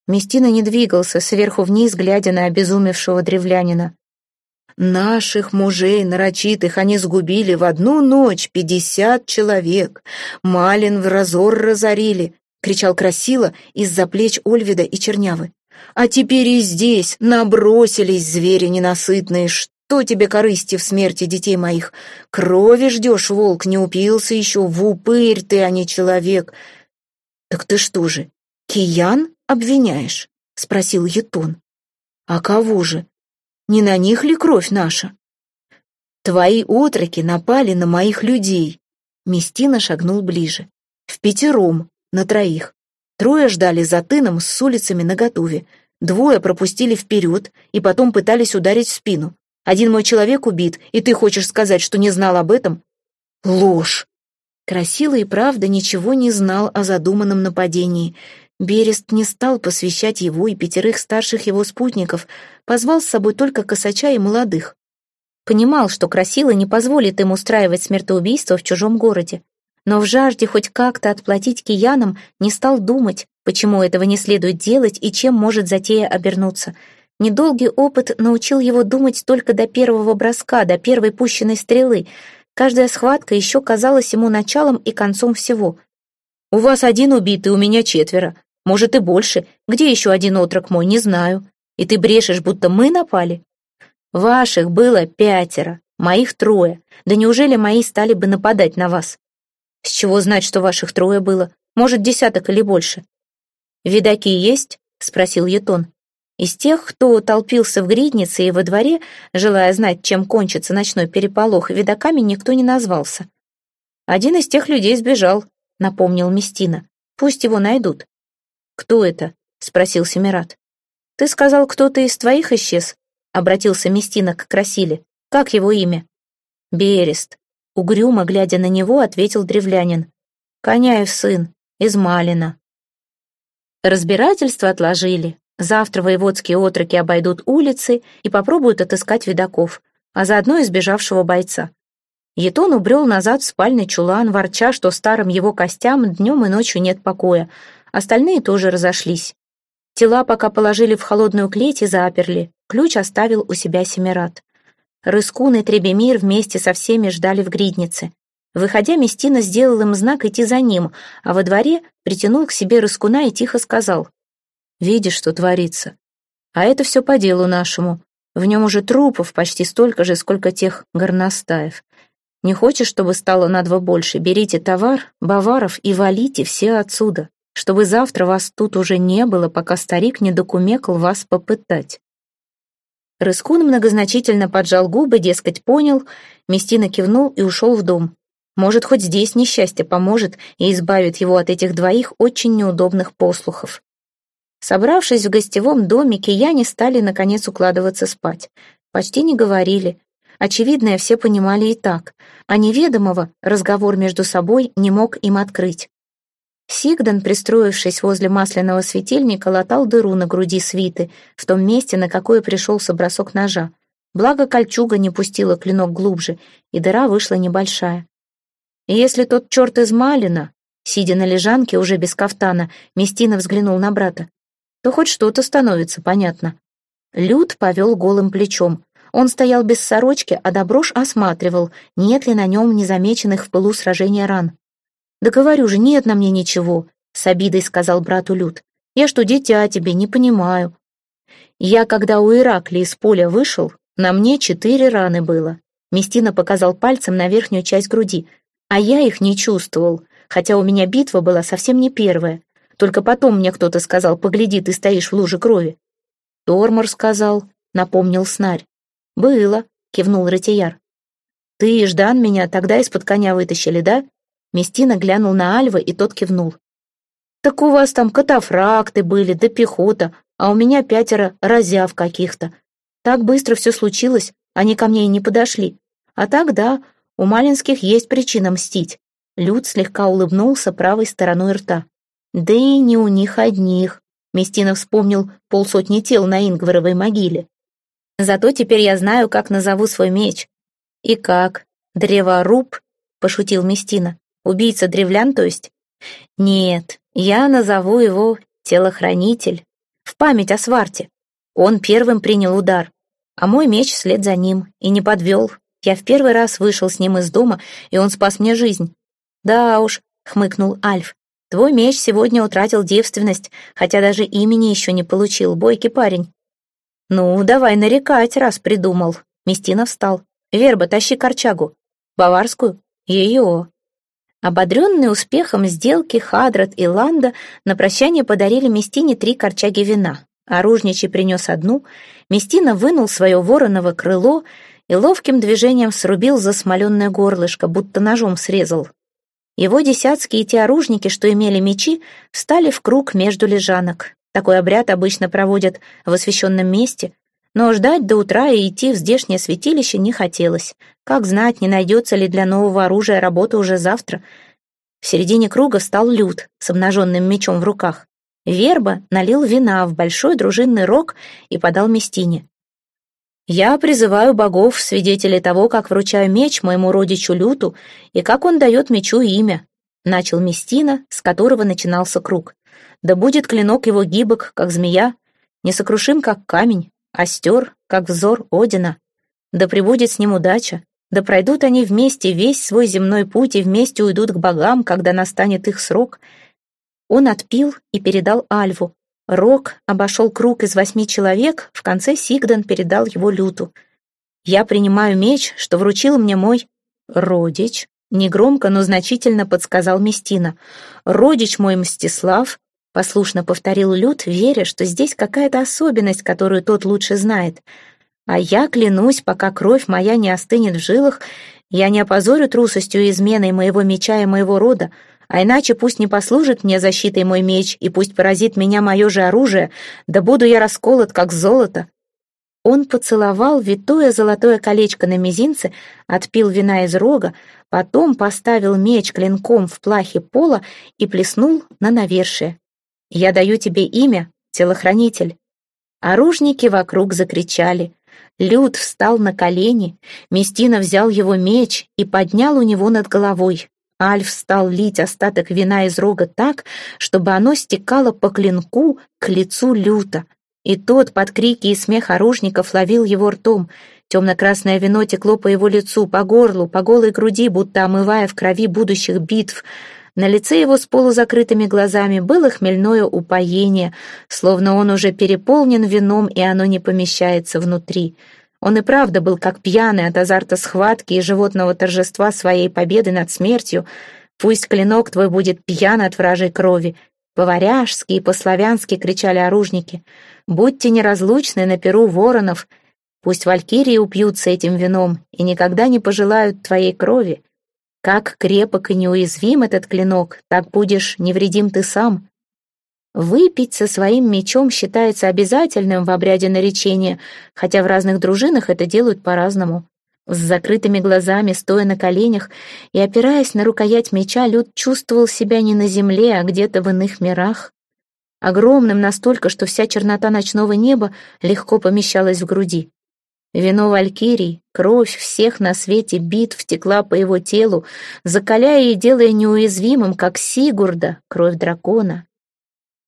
Speaker 1: Местина не двигался, сверху вниз, глядя на обезумевшего древлянина. «Наших мужей, нарочитых, они сгубили в одну ночь пятьдесят человек. Малин в разор разорили», — кричал Красила из-за плеч Ольвида и Чернявы. «А теперь и здесь набросились звери ненасытные, что тебе корысти в смерти детей моих? Крови ждешь, волк, не упился еще, в упырь ты, а не человек. Так ты что же, киян обвиняешь? Спросил Етон. А кого же? Не на них ли кровь наша? Твои отроки напали на моих людей. Местина шагнул ближе. В пятером, на троих. Трое ждали за тыном с улицами наготове. Двое пропустили вперед и потом пытались ударить в спину. Один мой человек убит, и ты хочешь сказать, что не знал об этом? Ложь. Красила и правда ничего не знал о задуманном нападении. Берест не стал посвящать его и пятерых старших его спутников, позвал с собой только косача и молодых. Понимал, что Красила не позволит им устраивать смертоубийство в чужом городе. Но в жажде хоть как-то отплатить киянам не стал думать, почему этого не следует делать и чем может затея обернуться — Недолгий опыт научил его думать только до первого броска, до первой пущенной стрелы. Каждая схватка еще казалась ему началом и концом всего. «У вас один убитый, у меня четверо. Может, и больше. Где еще один отрок мой, не знаю. И ты брешешь, будто мы напали?» «Ваших было пятеро, моих трое. Да неужели мои стали бы нападать на вас?» «С чего знать, что ваших трое было? Может, десяток или больше?» «Видаки есть?» — спросил Етон. Из тех, кто толпился в гриднице и во дворе, желая знать, чем кончится ночной переполох, видоками никто не назвался. «Один из тех людей сбежал», — напомнил Местина. «Пусть его найдут». «Кто это?» — спросил Семират. «Ты сказал, кто-то из твоих исчез?» — обратился Местина к Красиле. «Как его имя?» «Берест». Угрюмо, глядя на него, ответил древлянин. «Коняев сын, из Малина». Разбирательство отложили, Завтра воеводские отроки обойдут улицы и попробуют отыскать видаков, а заодно избежавшего бойца. Етон убрел назад в спальный чулан, ворча, что старым его костям днем и ночью нет покоя. Остальные тоже разошлись. Тела пока положили в холодную клеть и заперли. Ключ оставил у себя Семират. Рыскун и Требемир вместе со всеми ждали в гриднице. Выходя, Местина сделал им знак идти за ним, а во дворе притянул к себе Рыскуна и тихо сказал Видишь, что творится. А это все по делу нашему. В нем уже трупов почти столько же, сколько тех горностаев. Не хочешь, чтобы стало на два больше? Берите товар, баваров и валите все отсюда, чтобы завтра вас тут уже не было, пока старик не докумекал вас попытать». Рыскун многозначительно поджал губы, дескать, понял, Местина кивнул и ушел в дом. Может, хоть здесь несчастье поможет и избавит его от этих двоих очень неудобных послухов. Собравшись в гостевом доме, кияне стали, наконец, укладываться спать. Почти не говорили. Очевидное все понимали и так, а неведомого разговор между собой не мог им открыть. Сигдан, пристроившись возле масляного светильника, латал дыру на груди свиты, в том месте, на какое пришелся бросок ножа. Благо кольчуга не пустила клинок глубже, и дыра вышла небольшая. Если тот черт из Малина, сидя на лежанке уже без кафтана, Местина взглянул на брата, то хоть что-то становится понятно. Люд повел голым плечом. Он стоял без сорочки, а Доброш осматривал, нет ли на нем незамеченных в пылу сражения ран. «Да говорю же, нет на мне ничего», — с обидой сказал брату Люд. «Я что, дитя тебе, не понимаю». «Я, когда у Иракли из поля вышел, на мне четыре раны было». Местина показал пальцем на верхнюю часть груди. А я их не чувствовал, хотя у меня битва была совсем не первая. Только потом мне кто-то сказал, погляди, ты стоишь в луже крови. Тормор сказал, напомнил Снарь. Было, кивнул Ратияр. Ты и Ждан меня тогда из-под коня вытащили, да? Местина глянул на Альва, и тот кивнул. Так у вас там катафракты были, да пехота, а у меня пятеро разяв каких-то. Так быстро все случилось, они ко мне и не подошли. А так, да, у Малинских есть причина мстить. Люд слегка улыбнулся правой стороной рта. Да и не у них одних. Местина вспомнил полсотни тел на Ингваровой могиле. Зато теперь я знаю, как назову свой меч. И как? Древоруб? Пошутил Местина. Убийца древлян, то есть? Нет, я назову его телохранитель. В память о сварте. Он первым принял удар, а мой меч вслед за ним и не подвел. Я в первый раз вышел с ним из дома, и он спас мне жизнь. Да уж, хмыкнул Альф. Твой меч сегодня утратил девственность, хотя даже имени еще не получил, бойкий парень. Ну, давай нарекать, раз придумал. Местина встал. Верба, тащи корчагу. Баварскую? Ее. Ободренные успехом сделки Хадрат и Ланда на прощание подарили Местине три корчаги вина. Оружничий принес одну, Местина вынул свое вороново крыло и ловким движением срубил засмоленное горлышко, будто ножом срезал. Его десятские те оружники, что имели мечи, встали в круг между лежанок. Такой обряд обычно проводят в освященном месте, но ждать до утра и идти в здешнее святилище не хотелось. Как знать, не найдется ли для нового оружия работы уже завтра. В середине круга встал Люд с обнаженным мечом в руках. Верба налил вина в большой дружинный рог и подал Местине. «Я призываю богов, свидетелей того, как вручаю меч моему родичу Люту и как он дает мечу имя», начал Местина, с которого начинался круг. «Да будет клинок его гибок, как змея, несокрушим, как камень, остер, как взор Одина. Да пребудет с ним удача, да пройдут они вместе весь свой земной путь и вместе уйдут к богам, когда настанет их срок. Он отпил и передал Альву. Рок обошел круг из восьми человек, в конце Сигдан передал его Люту. «Я принимаю меч, что вручил мне мой родич», негромко, но значительно подсказал Местина. «Родич мой Мстислав», послушно повторил Лют, веря, что здесь какая-то особенность, которую тот лучше знает — а я клянусь, пока кровь моя не остынет в жилах, я не опозорю трусостью и изменой моего меча и моего рода, а иначе пусть не послужит мне защитой мой меч, и пусть поразит меня мое же оружие, да буду я расколот, как золото». Он поцеловал витое золотое колечко на мизинце, отпил вина из рога, потом поставил меч клинком в плахе пола и плеснул на навершие. «Я даю тебе имя, телохранитель». Оружники вокруг закричали. Люд встал на колени, Местина взял его меч и поднял у него над головой. Альф стал лить остаток вина из рога так, чтобы оно стекало по клинку к лицу люта. И тот под крики и смех оружников ловил его ртом. Темно-красное вино текло по его лицу, по горлу, по голой груди, будто омывая в крови будущих битв. На лице его с полузакрытыми глазами было хмельное упоение, словно он уже переполнен вином, и оно не помещается внутри. Он и правда был как пьяный от азарта схватки и животного торжества своей победы над смертью. Пусть клинок твой будет пьян от вражей крови. По-варяжски и по-славянски кричали оружники. Будьте неразлучны на перу воронов. Пусть валькирии упьются этим вином и никогда не пожелают твоей крови. Как крепок и неуязвим этот клинок, так будешь невредим ты сам. Выпить со своим мечом считается обязательным в обряде наречения, хотя в разных дружинах это делают по-разному. С закрытыми глазами, стоя на коленях и опираясь на рукоять меча, Люд чувствовал себя не на земле, а где-то в иных мирах. Огромным настолько, что вся чернота ночного неба легко помещалась в груди. Вино валькирий, кровь всех на свете битв текла по его телу, закаляя и делая неуязвимым, как Сигурда, кровь дракона.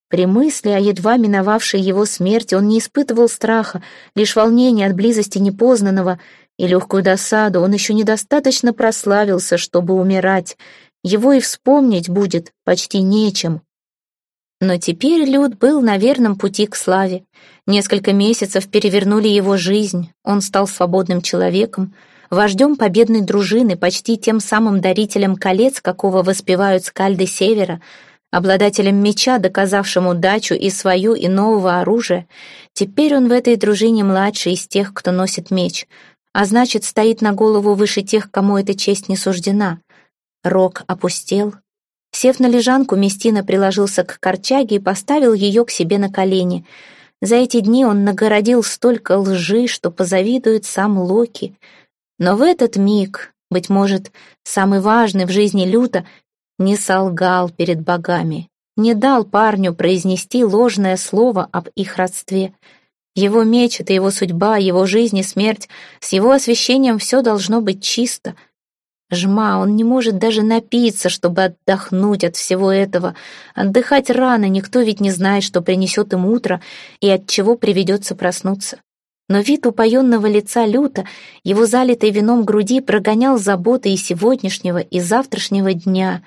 Speaker 1: При мысли о едва миновавшей его смерти он не испытывал страха, лишь волнение от близости непознанного и легкую досаду. Он еще недостаточно прославился, чтобы умирать. Его и вспомнить будет почти нечем. Но теперь Люд был на верном пути к славе. Несколько месяцев перевернули его жизнь. Он стал свободным человеком, вождем победной дружины, почти тем самым дарителем колец, какого воспевают скальды Севера — обладателем меча, доказавшим удачу и свою, и нового оружия. Теперь он в этой дружине младший из тех, кто носит меч, а значит, стоит на голову выше тех, кому эта честь не суждена. Рог опустел. Сев на лежанку, Местина приложился к корчаге и поставил ее к себе на колени. За эти дни он нагородил столько лжи, что позавидует сам Локи. Но в этот миг, быть может, самый важный в жизни Люта, не солгал перед богами, не дал парню произнести ложное слово об их родстве. Его меч — это его судьба, его жизнь и смерть. С его освящением все должно быть чисто. Жма, он не может даже напиться, чтобы отдохнуть от всего этого. Отдыхать рано, никто ведь не знает, что принесет им утро и от чего приведется проснуться. Но вид упоенного лица люто, его залитой вином груди прогонял заботы и сегодняшнего, и завтрашнего дня.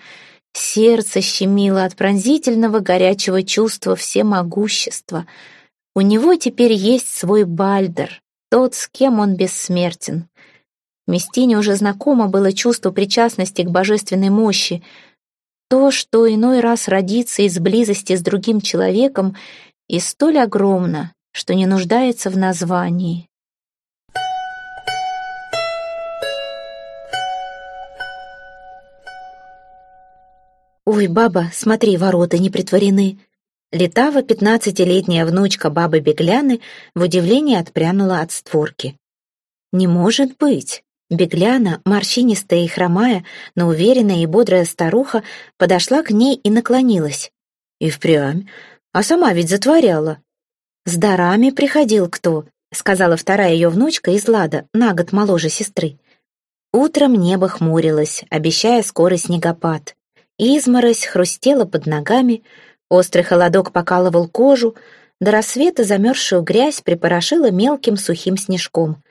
Speaker 1: Сердце щемило от пронзительного горячего чувства всемогущества. У него теперь есть свой Бальдер, тот, с кем он бессмертен. Местине уже знакомо было чувство причастности к божественной мощи. То, что иной раз родится из близости с другим человеком, и столь огромно, что не нуждается в названии. «Ой, баба, смотри, ворота не притворены!» Летава, пятнадцатилетняя внучка бабы Бегляны, в удивлении отпрянула от створки. «Не может быть!» Бегляна, морщинистая и хромая, но уверенная и бодрая старуха, подошла к ней и наклонилась. «И впрямь. А сама ведь затворяла. «С дарами приходил кто», — сказала вторая ее внучка из Лада, на год моложе сестры. Утром небо хмурилось, обещая скорый снегопад. Изморозь хрустела под ногами, острый холодок покалывал кожу, до рассвета замерзшую грязь припорошила мелким сухим снежком.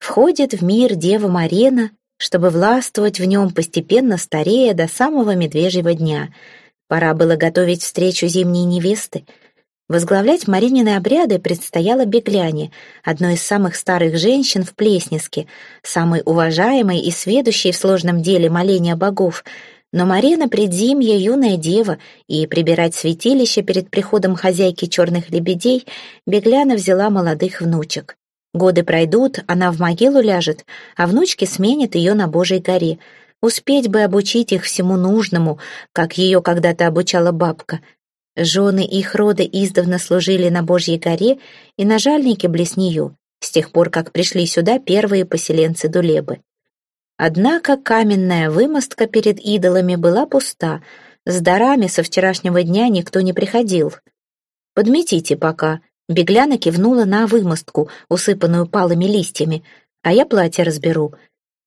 Speaker 1: Входит в мир Дева Марена, чтобы властвовать в нем, постепенно старея до самого медвежьего дня. Пора было готовить встречу зимней невесты — Возглавлять Маринины обряды предстояло Бегляне, одной из самых старых женщин в Плеснеске, самой уважаемой и сведущей в сложном деле моления богов. Но Марина предзимья юная дева, и прибирать святилище перед приходом хозяйки черных лебедей Бегляна взяла молодых внучек. Годы пройдут, она в могилу ляжет, а внучки сменят ее на Божьей горе. Успеть бы обучить их всему нужному, как ее когда-то обучала бабка — Жены их рода издавна служили на Божьей горе и на жальнике близ нее, с тех пор, как пришли сюда первые поселенцы Дулебы. Однако каменная вымостка перед идолами была пуста, с дарами со вчерашнего дня никто не приходил. «Подметите пока», — Бегляна кивнула на вымостку, усыпанную палыми листьями, «а я платье разберу».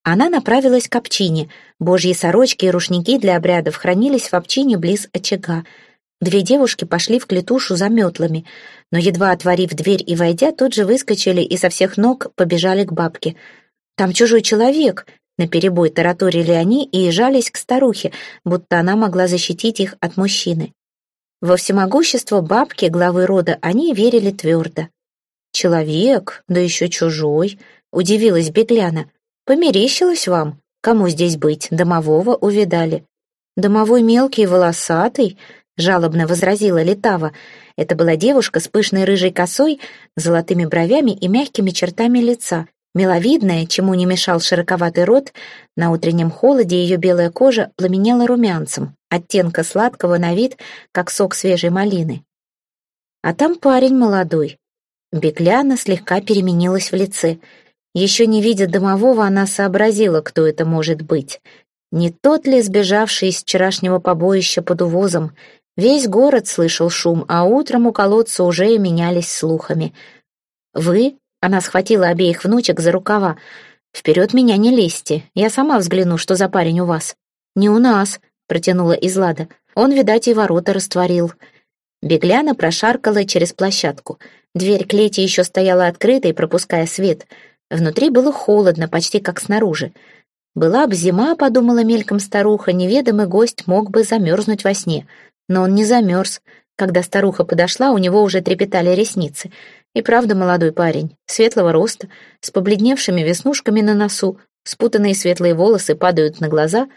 Speaker 1: Она направилась к обчине, божьи сорочки и рушники для обрядов хранились в обчине близ очага, Две девушки пошли в клетушу за метлами, но, едва отворив дверь и войдя, тут же выскочили и со всех ног побежали к бабке. «Там чужой человек!» Наперебой тараторили они и жались к старухе, будто она могла защитить их от мужчины. Во всемогущество бабки, главы рода, они верили твердо. «Человек, да еще чужой!» удивилась Бегляна. «Померещилось вам? Кому здесь быть? Домового увидали». «Домовой мелкий волосатый?» — жалобно возразила Летава. Это была девушка с пышной рыжей косой, золотыми бровями и мягкими чертами лица. Миловидная, чему не мешал широковатый рот, на утреннем холоде ее белая кожа пламенела румянцем, оттенка сладкого на вид, как сок свежей малины. А там парень молодой. Бекляна слегка переменилась в лице. Еще не видя домового, она сообразила, кто это может быть. Не тот ли сбежавший из вчерашнего побоища под увозом? Весь город слышал шум, а утром у колодца уже менялись слухами. «Вы?» — она схватила обеих внучек за рукава. «Вперед меня не лезьте, я сама взгляну, что за парень у вас». «Не у нас», — протянула Излада. «Он, видать, и ворота растворил». Бегляна прошаркала через площадку. Дверь клети еще стояла открытой, пропуская свет. Внутри было холодно, почти как снаружи. Была б зима, подумала мельком старуха, неведомый гость мог бы замерзнуть во сне. Но он не замерз. Когда старуха подошла, у него уже трепетали ресницы. И правда молодой парень, светлого роста, с побледневшими веснушками на носу, спутанные светлые волосы падают на глаза.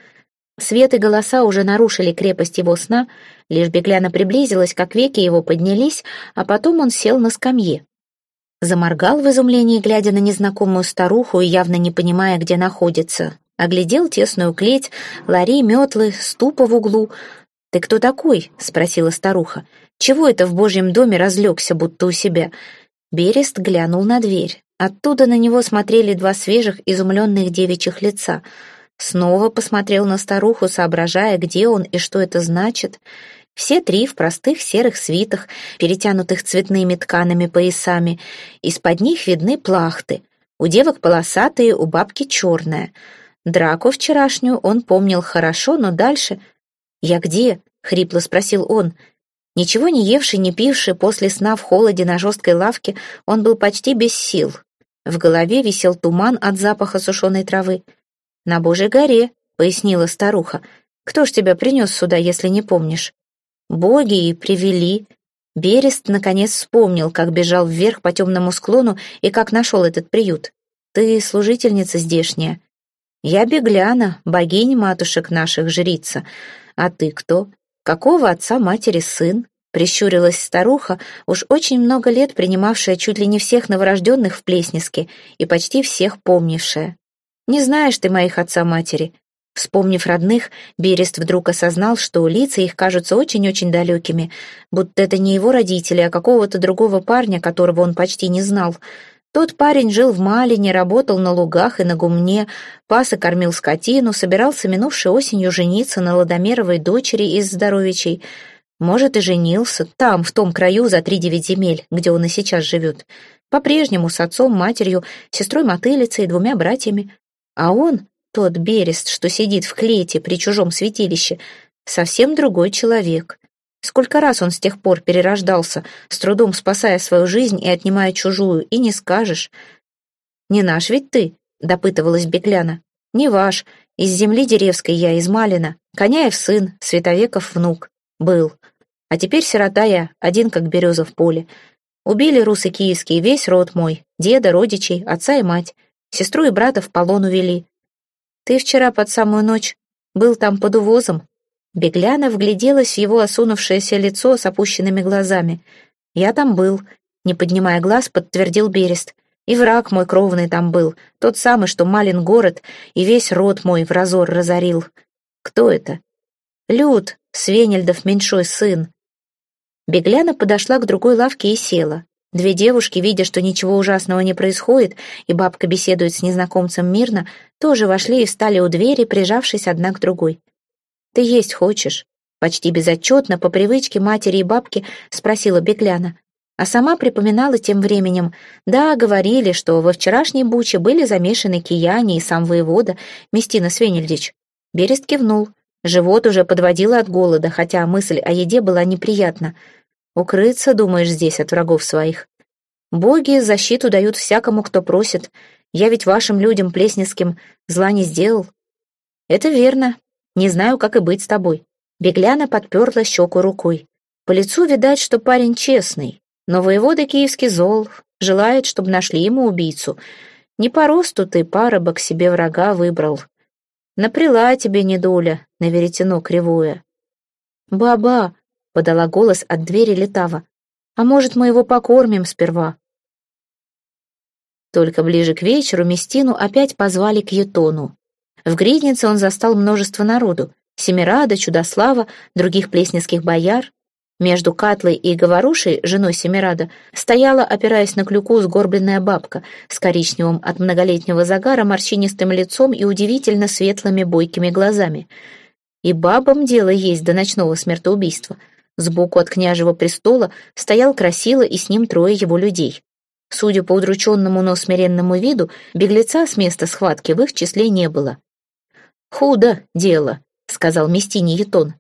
Speaker 1: Свет и голоса уже нарушили крепость его сна, лишь Бекляна приблизилась, как веки его поднялись, а потом он сел на скамье. Заморгал в изумлении, глядя на незнакомую старуху и явно не понимая, где находится. Оглядел тесную клеть, лари, метлы, ступа в углу. «Ты кто такой?» — спросила старуха. «Чего это в божьем доме разлегся, будто у себя?» Берест глянул на дверь. Оттуда на него смотрели два свежих, изумленных девичьих лица. Снова посмотрел на старуху, соображая, где он и что это значит. Все три в простых серых свитах, перетянутых цветными ткаными поясами. Из-под них видны плахты. У девок полосатые, у бабки черная. Драку вчерашнюю он помнил хорошо, но дальше... «Я где?» — хрипло спросил он. Ничего не евший, не пивший, после сна в холоде на жесткой лавке, он был почти без сил. В голове висел туман от запаха сушеной травы. «На Божьей горе», — пояснила старуха. «Кто ж тебя принес сюда, если не помнишь?» «Боги и привели». Берест наконец вспомнил, как бежал вверх по темному склону и как нашел этот приют. «Ты служительница здешняя». «Я бегляна, богиня матушек наших, жрица. А ты кто?» «Какого отца матери сын?» — прищурилась старуха, уж очень много лет принимавшая чуть ли не всех новорожденных в Плесниске и почти всех помнившая. «Не знаешь ты моих отца-матери». Вспомнив родных, Берест вдруг осознал, что лица их кажутся очень-очень далекими, будто это не его родители, а какого-то другого парня, которого он почти не знал — тот парень жил в Малине, работал на лугах и на гумне, пас и кормил скотину, собирался минувшей осенью жениться на Ладомеровой дочери из Здоровичей. Может, и женился там, в том краю за три девять земель, где он и сейчас живет. По-прежнему с отцом, матерью, сестрой-мотылицей и двумя братьями. А он, тот Берест, что сидит в клете при чужом святилище, совсем другой человек. Сколько раз он с тех пор перерождался, с трудом спасая свою жизнь и отнимая чужую, и не скажешь. «Не наш ведь ты?» — допытывалась Бекляна. «Не ваш. Из земли деревской я, из Малина. Коняев сын, Световеков внук. Был. А теперь сирота я, один как береза в поле. Убили русы киевские весь род мой, деда, родичей, отца и мать. Сестру и брата в полон увели. Ты вчера под самую ночь был там под увозом, Бегляна вгляделась в его осунувшееся лицо с опущенными глазами. «Я там был», — не поднимая глаз, подтвердил Берест. «И враг мой кровный там был, тот самый, что Малин город, и весь род мой в разор разорил. Кто это?» «Люд, Свенельдов меньшой сын». Бегляна подошла к другой лавке и села. Две девушки, видя, что ничего ужасного не происходит, и бабка беседует с незнакомцем мирно, тоже вошли и встали у двери, прижавшись одна к другой. «Ты есть хочешь?» Почти безотчетно, по привычке матери и бабки, спросила Бекляна. А сама припоминала тем временем. Да, говорили, что во вчерашней буче были замешаны кияне и сам воевода Местина Свенельдич. Берест кивнул. Живот уже подводило от голода, хотя мысль о еде была неприятна. «Укрыться, думаешь, здесь от врагов своих?» «Боги защиту дают всякому, кто просит. Я ведь вашим людям, плеснеским, зла не сделал». «Это верно. Не знаю, как и быть с тобой». Бегляна подперла щеку рукой. По лицу видать, что парень честный, но воевода киевский зол, желает, чтобы нашли ему убийцу. Не по росту ты, парубок, себе врага выбрал. Наприла тебе недоля на веретено кривое. «Баба!» — подала голос от двери Летава. «А может, мы его покормим сперва?» Только ближе к вечеру Местину опять позвали к Етону. В Гриднице он застал множество народу. Семирада, Чудослава, других плесневских бояр. Между Катлой и Говорушей, женой Семирада, стояла, опираясь на клюку, сгорбленная бабка с коричневым от многолетнего загара морщинистым лицом и удивительно светлыми бойкими глазами. И бабам дело есть до ночного смертоубийства. Сбоку от княжего престола стоял Красила и с ним трое его людей. Судя по удрученному, но смиренному виду, беглеца с места схватки в их числе не было. «Худо дело», — сказал Местиний Етон.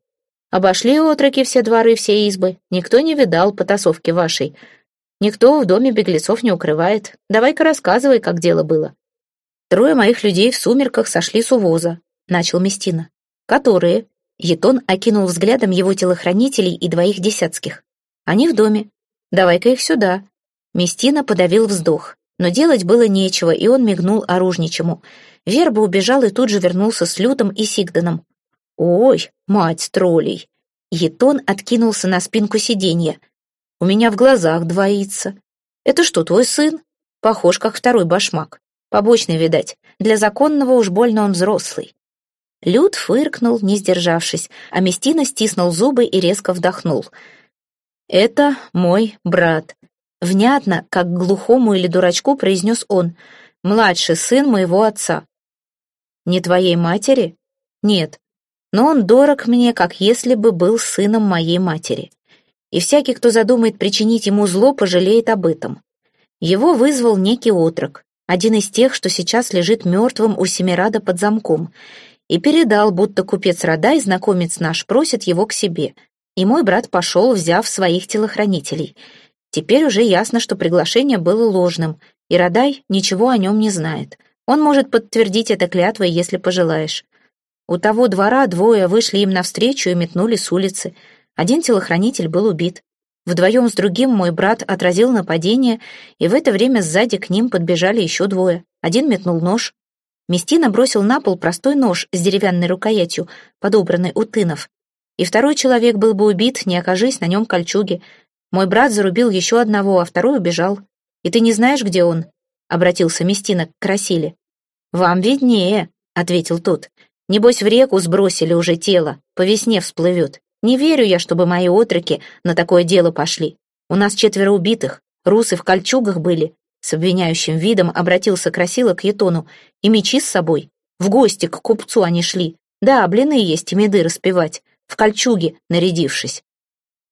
Speaker 1: «Обошли отроки все дворы, все избы. Никто не видал потасовки вашей. Никто в доме беглецов не укрывает. Давай-ка рассказывай, как дело было». «Трое моих людей в сумерках сошли с увоза», — начал Местина. «Которые?» Етон окинул взглядом его телохранителей и двоих десятских. «Они в доме. Давай-ка их сюда. Местина подавил вздох, но делать было нечего, и он мигнул оружничему. Верба убежал и тут же вернулся с Лютом и Сигданом. «Ой, мать троллей!» Етон откинулся на спинку сиденья. «У меня в глазах двоится. Это что, твой сын? Похож, как второй башмак. Побочный, видать. Для законного уж больно он взрослый». Лют фыркнул, не сдержавшись, а Местина стиснул зубы и резко вдохнул. «Это мой брат. Внятно, как глухому или дурачку произнес он, «Младший сын моего отца». «Не твоей матери?» «Нет, но он дорог мне, как если бы был сыном моей матери. И всякий, кто задумает причинить ему зло, пожалеет об этом. Его вызвал некий отрок, один из тех, что сейчас лежит мертвым у Семирада под замком, и передал, будто купец Радай, знакомец наш, просит его к себе. И мой брат пошел, взяв своих телохранителей — Теперь уже ясно, что приглашение было ложным, и Радай ничего о нем не знает. Он может подтвердить это клятвой, если пожелаешь. У того двора двое вышли им навстречу и метнули с улицы. Один телохранитель был убит. Вдвоем с другим мой брат отразил нападение, и в это время сзади к ним подбежали еще двое. Один метнул нож. Местина бросил на пол простой нож с деревянной рукоятью, подобранный у тынов. И второй человек был бы убит, не окажись на нем кольчуги, мой брат зарубил еще одного, а второй убежал. И ты не знаешь, где он?» — обратился Местина к Красиле. «Вам виднее», — ответил тот. «Небось, в реку сбросили уже тело, по весне всплывет. Не верю я, чтобы мои отроки на такое дело пошли. У нас четверо убитых, русы в кольчугах были». С обвиняющим видом обратился Красила к Етону. «И мечи с собой. В гости к купцу они шли. Да, блины есть и меды распевать, в кольчуге нарядившись.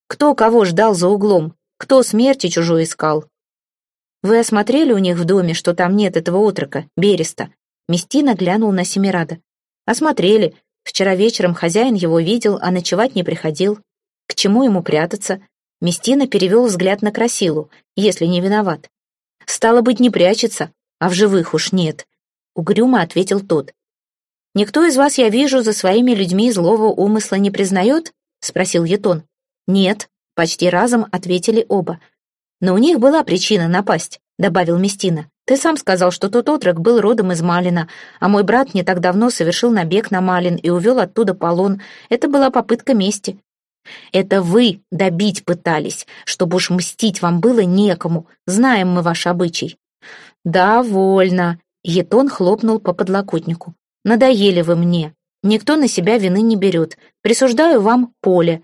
Speaker 1: Кто кого ждал за углом? Кто смерти чужой искал? Вы осмотрели у них в доме, что там нет этого отрока, Береста? Местина глянул на Семирада. Осмотрели. Вчера вечером хозяин его видел, а ночевать не приходил. К чему ему прятаться? Местина перевел взгляд на Красилу, если не виноват. Стало быть, не прячется, а в живых уж нет. Угрюмо ответил тот. «Никто из вас, я вижу, за своими людьми злого умысла не признает?» — спросил Етон. «Нет», — почти разом ответили оба. «Но у них была причина напасть», — добавил Местина. «Ты сам сказал, что тот отрок был родом из Малина, а мой брат не так давно совершил набег на Малин и увел оттуда полон. Это была попытка мести». «Это вы добить пытались, чтобы уж мстить вам было некому. Знаем мы ваш обычай». «Довольно», — Етон хлопнул по подлокотнику. «Надоели вы мне. Никто на себя вины не берет. Присуждаю вам поле.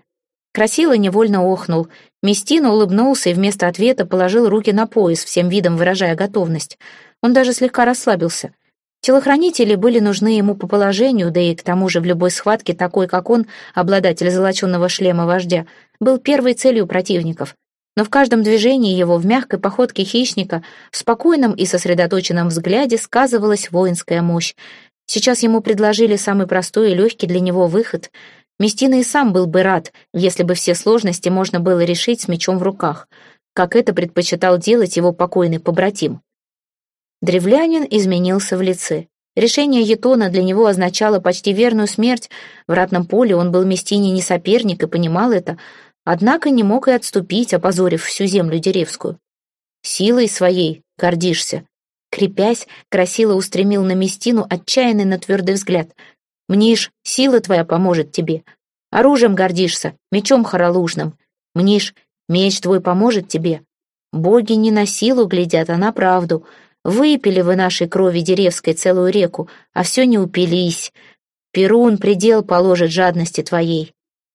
Speaker 1: Красила невольно охнул. Местина улыбнулся и вместо ответа положил руки на пояс, всем видом выражая готовность. Он даже слегка расслабился. Телохранители были нужны ему по положению, да и к тому же в любой схватке такой, как он, обладатель золоченного шлема вождя, был первой целью противников. Но в каждом движении его, в мягкой походке хищника, в спокойном и сосредоточенном взгляде сказывалась воинская мощь. Сейчас ему предложили самый простой и легкий для него выход — Местина и сам был бы рад, если бы все сложности можно было решить с мечом в руках, как это предпочитал делать его покойный побратим. Древлянин изменился в лице. Решение Етона для него означало почти верную смерть. В ратном поле он был Местине не соперник и понимал это, однако не мог и отступить, опозорив всю землю деревскую. «Силой своей гордишься», Крепясь, Красила устремил на Местину отчаянный, но твердый взгляд. «Мнишь, сила твоя поможет тебе. Оружием гордишься, мечом хоролужным. Мнишь, меч твой поможет тебе. Боги не на силу глядят, а на правду. Выпили вы нашей крови деревской целую реку, а все не упились. Перун предел положит жадности твоей.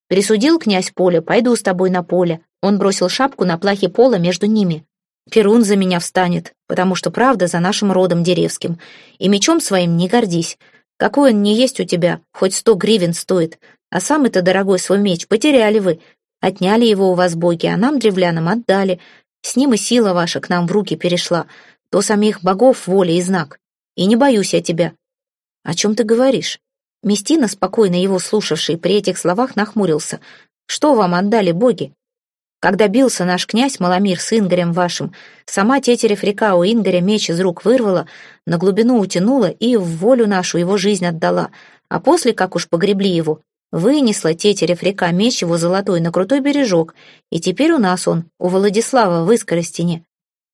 Speaker 1: Присудил князь поле, пойду с тобой на поле. Он бросил шапку на плахе пола между ними. Перун за меня встанет, потому что правда за нашим родом деревским. И мечом своим не гордись. Какой он не есть у тебя, хоть сто гривен стоит. А самый-то дорогой свой меч потеряли вы. Отняли его у вас боги, а нам, древлянам, отдали. С ним и сила ваша к нам в руки перешла. То самих богов воля и знак. И не боюсь я тебя. О чем ты говоришь? Местина, спокойно его слушавший, при этих словах нахмурился. Что вам отдали боги? Когда бился наш князь Маломир с Ингорем вашим, сама тетерев река у Ингоря меч из рук вырвала, на глубину утянула и в волю нашу его жизнь отдала, а после, как уж погребли его, вынесла тетерев река меч его золотой на крутой бережок, и теперь у нас он, у Владислава в Искоростине.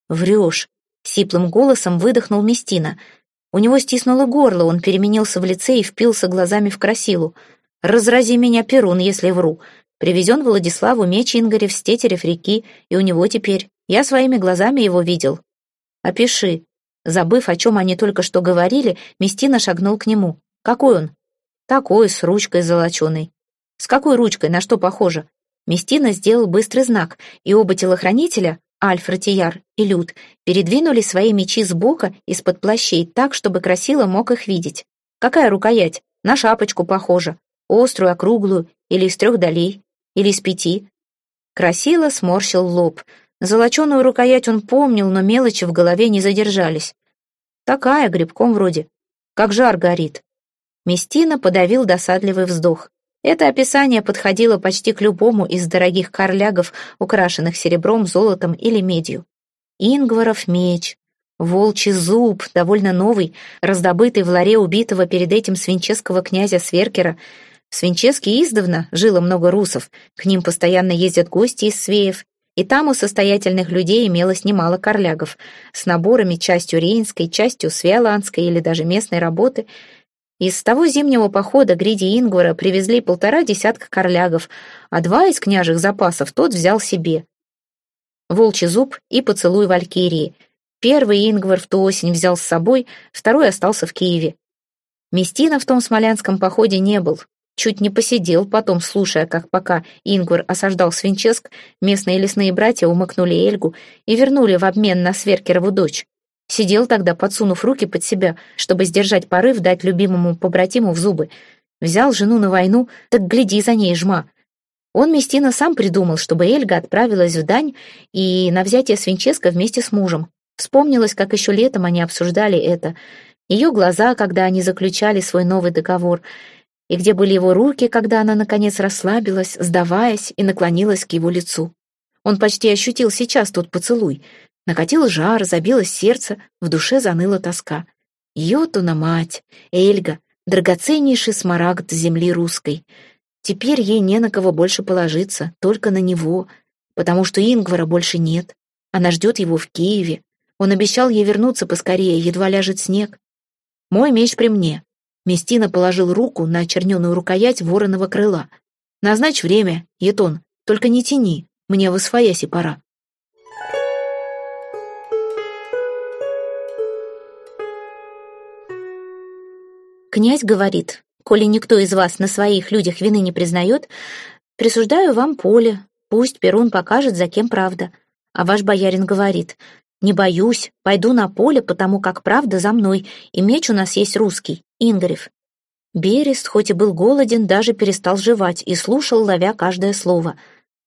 Speaker 1: Врешь, сиплым голосом выдохнул Местина. У него стиснуло горло, он переменился в лице и впился глазами в красилу. «Разрази меня, Перун, если вру. Привезен Владиславу меч Ингарев с тетерев реки, и у него теперь. Я своими глазами его видел. Опиши. Забыв, о чем они только что говорили, Местина шагнул к нему. Какой он? Такой, с ручкой золоченой. С какой ручкой, на что похоже? Местина сделал быстрый знак, и оба телохранителя, Альф, Ратияр и Люд, передвинули свои мечи сбока из-под плащей так, чтобы Красила мог их видеть. Какая рукоять? На шапочку похожа. Острую, округлую или из трех долей. Или из пяти?» Красила сморщил лоб. Золоченую рукоять он помнил, но мелочи в голове не задержались. «Такая, грибком вроде. Как жар горит». Местина подавил досадливый вздох. Это описание подходило почти к любому из дорогих корлягов, украшенных серебром, золотом или медью. Ингваров меч, волчий зуб, довольно новый, раздобытый в ларе убитого перед этим свинческого князя Сверкера, в Свинческе издавна жило много русов, к ним постоянно ездят гости из Свеев, и там у состоятельных людей имелось немало корлягов, с наборами частью рейнской, частью свиоландской или даже местной работы. Из того зимнего похода Гриди Ингвара привезли полтора десятка корлягов, а два из княжих запасов тот взял себе. Волчий зуб и поцелуй Валькирии. Первый Ингвар в ту осень взял с собой, второй остался в Киеве. Местина в том смолянском походе не был, Чуть не посидел потом, слушая, как пока Ингвар осаждал Свинческ, местные лесные братья умыкнули Эльгу и вернули в обмен на Сверкерову дочь. Сидел тогда, подсунув руки под себя, чтобы сдержать порыв дать любимому побратиму в зубы. Взял жену на войну, так гляди за ней, жма. Он Местина сам придумал, чтобы Эльга отправилась в Дань и на взятие Свинческа вместе с мужем. Вспомнилось, как еще летом они обсуждали это. Ее глаза, когда они заключали свой новый договор — и где были его руки, когда она, наконец, расслабилась, сдаваясь и наклонилась к его лицу. Он почти ощутил сейчас тот поцелуй. Накатил жар, забилось сердце, в душе заныла тоска. Йотуна мать, Эльга, драгоценнейший смарагд земли русской. Теперь ей не на кого больше положиться, только на него, потому что Ингвара больше нет. Она ждет его в Киеве. Он обещал ей вернуться поскорее, едва ляжет снег. Мой меч при мне. Местина положил руку на черненую рукоять вороного крыла. «Назначь время, Етон, только не тяни, мне в освояси пора». Князь говорит, коли никто из вас на своих людях вины не признает, присуждаю вам поле, пусть Перун покажет, за кем правда. А ваш боярин говорит, не боюсь, пойду на поле, потому как правда за мной, и меч у нас есть русский. Ингарев. Берест, хоть и был голоден, даже перестал жевать и слушал, ловя каждое слово.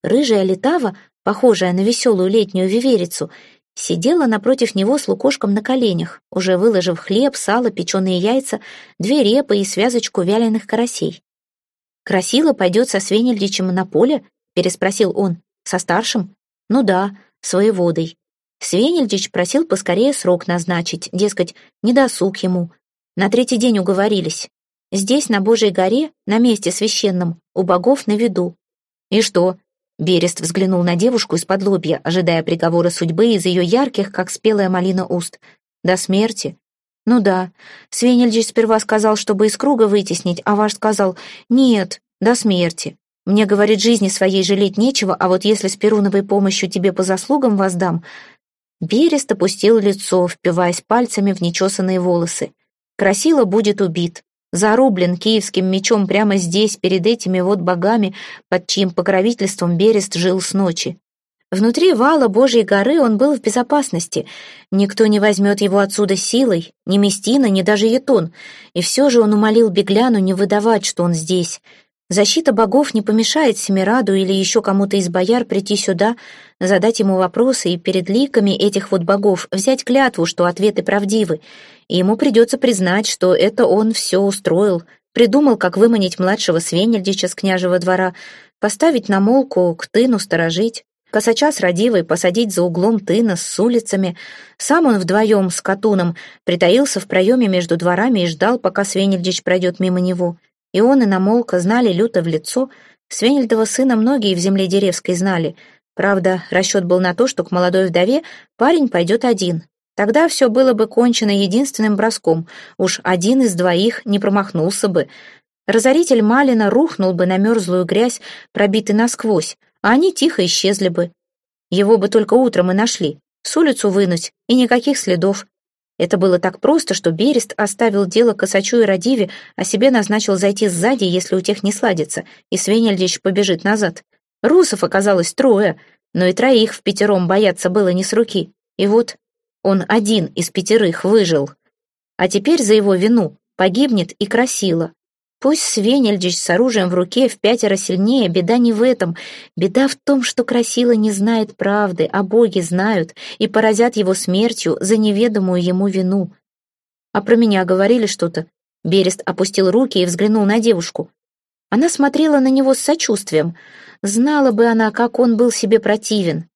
Speaker 1: Рыжая летава, похожая на веселую летнюю виверицу, сидела напротив него с лукошком на коленях, уже выложив хлеб, сало, печеные яйца, две репы и связочку вяленых карасей. «Красила пойдет со Свенельдичем на поле?» — переспросил он. «Со старшим?» «Ну да, своеводой». Свенельдич просил поскорее срок назначить, дескать, не досуг ему, на третий день уговорились. Здесь, на Божьей горе, на месте священном, у богов на виду. И что? Берест взглянул на девушку из-под лобья, ожидая приговора судьбы из ее ярких, как спелая малина уст. До смерти? Ну да. Свенельдич сперва сказал, чтобы из круга вытеснить, а ваш сказал «нет, до смерти». Мне, говорит, жизни своей жалеть нечего, а вот если с Перуновой помощью тебе по заслугам воздам... Берест опустил лицо, впиваясь пальцами в нечесанные волосы. Красила будет убит, зарублен киевским мечом прямо здесь, перед этими вот богами, под чьим покровительством Берест жил с ночи. Внутри вала Божьей горы он был в безопасности. Никто не возьмет его отсюда силой, ни Местина, ни даже Етон. И все же он умолил Бегляну не выдавать, что он здесь. Защита богов не помешает Семираду или еще кому-то из бояр прийти сюда, задать ему вопросы и перед ликами этих вот богов взять клятву, что ответы правдивы. И ему придется признать, что это он все устроил, придумал, как выманить младшего Свенельдича с княжего двора, поставить на молку к тыну сторожить, косача с Радивой посадить за углом тына с улицами. Сам он вдвоем с Катуном притаился в проеме между дворами и ждал, пока Свенельдич пройдет мимо него. И он, и Намолка знали люто в лицо. Свенельдова сына многие в земле деревской знали. Правда, расчет был на то, что к молодой вдове парень пойдет один. Тогда все было бы кончено единственным броском. Уж один из двоих не промахнулся бы. Разоритель Малина рухнул бы на мерзлую грязь, пробитый насквозь, а они тихо исчезли бы. Его бы только утром и нашли. С улицу вынуть, и никаких следов. Это было так просто, что Берест оставил дело Косачу и Радиве, а себе назначил зайти сзади, если у тех не сладится, и Свенельдич побежит назад. Русов оказалось трое, но и троих в пятером бояться было не с руки. И вот он один из пятерых выжил. А теперь за его вину погибнет и Красила. Пусть Свенельдич с оружием в руке в пятеро сильнее, беда не в этом. Беда в том, что Красила не знает правды, а боги знают и поразят его смертью за неведомую ему вину. А про меня говорили что-то. Берест опустил руки и взглянул на девушку. Она смотрела на него с сочувствием. Знала бы она, как он был себе противен.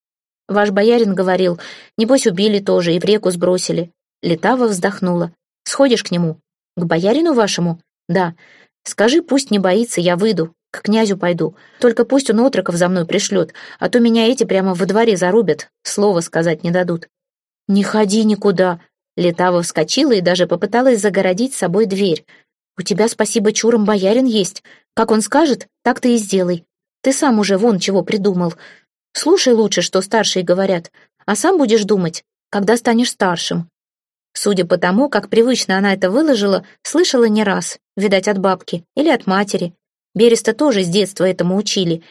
Speaker 1: Ваш боярин говорил, небось убили тоже и в реку сбросили. Летава вздохнула. Сходишь к нему? К боярину вашему? Да. Скажи, пусть не боится, я выйду, к князю пойду. Только пусть он отроков за мной пришлет, а то меня эти прямо во дворе зарубят, слова сказать не дадут». «Не ходи никуда!» Летава вскочила и даже попыталась загородить собой дверь. «У тебя, спасибо, чуром боярин есть. Как он скажет, так ты и сделай. Ты сам уже вон чего придумал. Слушай лучше, что старшие говорят, а сам будешь думать, когда станешь старшим. Судя по тому, как привычно она это выложила, слышала не раз, видать, от бабки или от матери. Береста тоже с детства этому учили.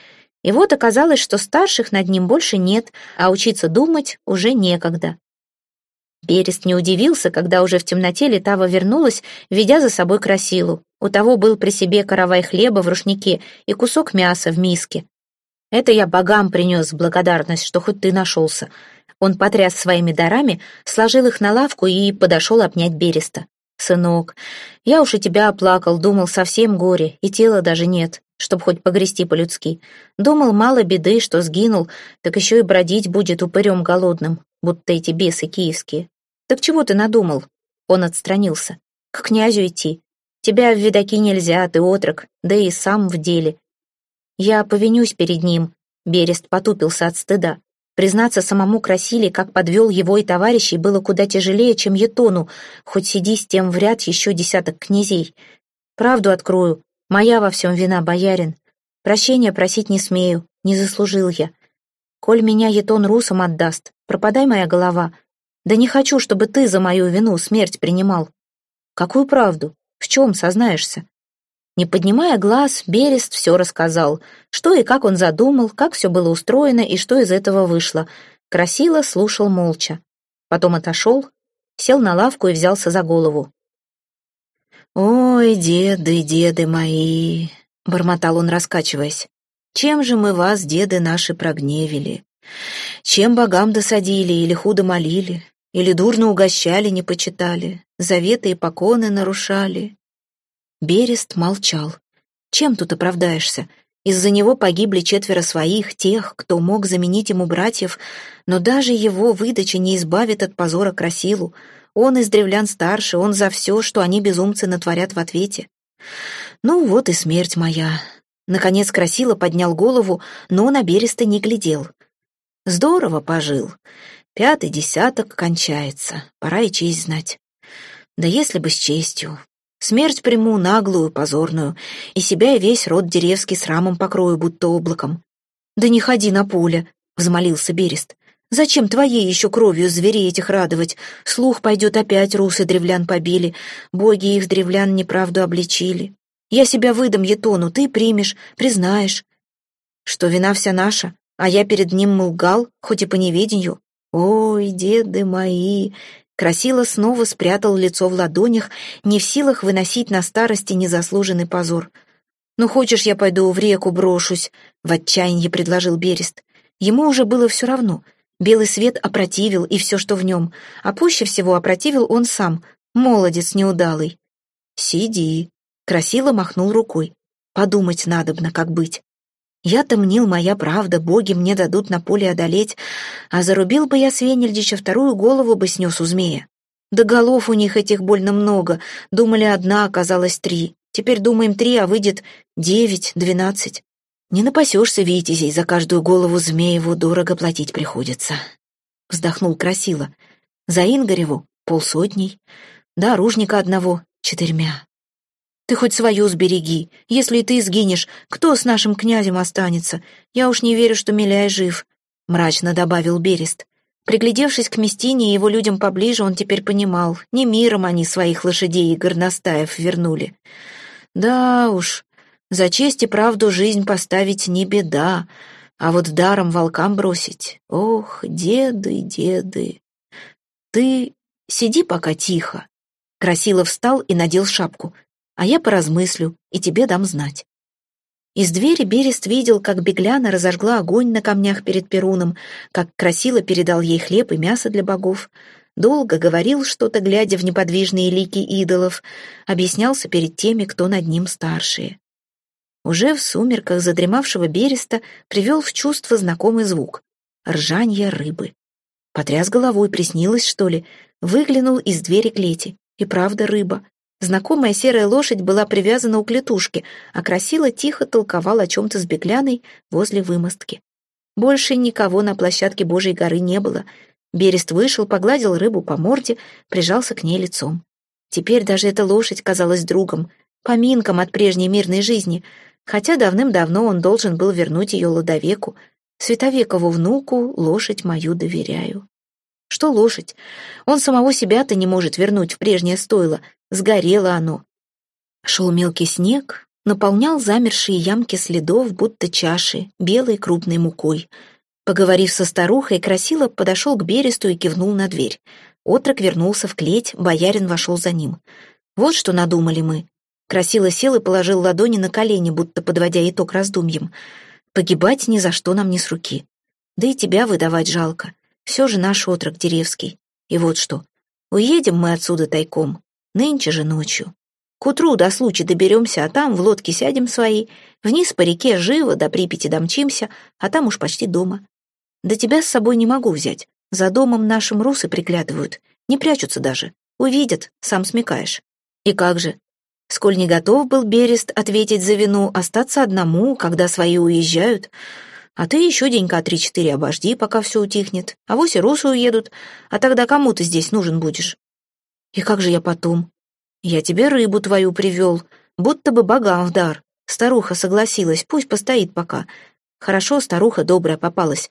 Speaker 1: И вот оказалось, что старших над ним больше нет, а учиться думать уже некогда. Берест не удивился, когда уже в темноте Летава вернулась, ведя за собой красилу. У того был при себе каравай хлеба в рушнике и кусок мяса в миске. «Это я богам принес благодарность, что хоть ты нашелся», он потряс своими дарами, сложил их на лавку и подошел обнять Береста. «Сынок, я уж и тебя оплакал, думал, совсем горе, и тела даже нет, чтоб хоть погрести по-людски. Думал, мало беды, что сгинул, так еще и бродить будет упырем голодным, будто эти бесы киевские. Так чего ты надумал?» Он отстранился. «К князю идти. Тебя в видаки нельзя, ты отрок, да и сам в деле. Я повинюсь перед ним». Берест потупился от стыда. Признаться самому Красили, как подвел его и товарищей, было куда тяжелее, чем Етону, хоть сиди с тем в ряд еще десяток князей. Правду открою, моя во всем вина, боярин. Прощения просить не смею, не заслужил я. Коль меня Етон русам отдаст, пропадай моя голова. Да не хочу, чтобы ты за мою вину смерть принимал. Какую правду? В чем сознаешься? Не поднимая глаз, Берест все рассказал, что и как он задумал, как все было устроено и что из этого вышло. Красило слушал молча. Потом отошел, сел на лавку и взялся за голову. «Ой, деды, деды мои!» — бормотал он, раскачиваясь. «Чем же мы вас, деды наши, прогневили? Чем богам досадили или худо молили, или дурно угощали, не почитали, заветы и поконы нарушали?» Берест молчал. Чем тут оправдаешься? Из-за него погибли четверо своих, тех, кто мог заменить ему братьев, но даже его выдача не избавит от позора Красилу. Он из древлян старше, он за все, что они безумцы натворят в ответе. Ну вот и смерть моя. Наконец Красила поднял голову, но на Береста не глядел. Здорово пожил. Пятый десяток кончается, пора и честь знать. Да если бы с честью. Смерть приму наглую, позорную, и себя и весь род деревский с рамом покрою, будто облаком. Да не ходи на поле, — взмолился Берест. Зачем твоей еще кровью зверей этих радовать? Слух пойдет опять, русы древлян побили, боги их древлян неправду обличили. Я себя выдам Етону, ты примешь, признаешь. Что вина вся наша, а я перед ним лгал, хоть и по неведению. Ой, деды мои, Красила снова спрятал лицо в ладонях, не в силах выносить на старости незаслуженный позор. «Ну, хочешь, я пойду в реку брошусь?» — в отчаянии предложил Берест. Ему уже было все равно. Белый свет опротивил и все, что в нем. А пуще всего опротивил он сам, молодец неудалый. «Сиди», — Красила махнул рукой. «Подумать надобно, как быть». Я-то мнил, моя правда, боги мне дадут на поле одолеть, а зарубил бы я Свенельдича, вторую голову бы снес у змея. Да голов у них этих больно много, думали одна, оказалось три. Теперь думаем три, а выйдет девять, двенадцать. Не напасешься, витязей, за каждую голову змееву дорого платить приходится. Вздохнул Красила. За Ингареву полсотней, да оружника одного четырьмя. Ты хоть свою сбереги. Если ты сгинешь, кто с нашим князем останется? Я уж не верю, что Миляй жив», — мрачно добавил Берест. Приглядевшись к Местине и его людям поближе, он теперь понимал, не миром они своих лошадей и горностаев вернули. Да уж, за честь и правду жизнь поставить не беда, а вот даром волкам бросить. Ох, деды, деды. Ты сиди пока тихо. Красилов встал и надел шапку — а я поразмыслю и тебе дам знать». Из двери Берест видел, как Бегляна разожгла огонь на камнях перед Перуном, как красиво передал ей хлеб и мясо для богов, долго говорил что-то, глядя в неподвижные лики идолов, объяснялся перед теми, кто над ним старшие. Уже в сумерках задремавшего Береста привел в чувство знакомый звук — ржанье рыбы. Потряс головой, приснилось, что ли, выглянул из двери клети. И правда рыба. Знакомая серая лошадь была привязана у клетушки, а Красила тихо толковал о чем-то с бегляной возле вымостки. Больше никого на площадке Божьей горы не было. Берест вышел, погладил рыбу по морде, прижался к ней лицом. Теперь даже эта лошадь казалась другом, поминком от прежней мирной жизни, хотя давным-давно он должен был вернуть ее Ладовеку, Световекову внуку лошадь мою доверяю. Что лошадь? Он самого себя-то не может вернуть в прежнее стойло, Сгорело оно. Шел мелкий снег, наполнял замершие ямки следов, будто чаши, белой крупной мукой. Поговорив со старухой, Красила подошел к бересту и кивнул на дверь. Отрок вернулся в клеть, боярин вошел за ним. Вот что надумали мы. Красила сел и положил ладони на колени, будто подводя итог раздумьям. Погибать ни за что нам не с руки. Да и тебя выдавать жалко. Все же наш отрок деревский. И вот что. Уедем мы отсюда тайком, Нынче же ночью. К утру до случая доберемся, а там в лодке сядем свои, вниз по реке живо до Припяти домчимся, а там уж почти дома. Да тебя с собой не могу взять. За домом нашим русы приглядывают, не прячутся даже. Увидят, сам смекаешь. И как же? Сколь не готов был Берест ответить за вину, остаться одному, когда свои уезжают. А ты еще денька три-четыре обожди, пока все утихнет. А вось и русы уедут, а тогда кому ты здесь нужен будешь? И как же я потом? Я тебе рыбу твою привел, будто бы богам в дар. Старуха согласилась, пусть постоит пока. Хорошо, старуха добрая попалась.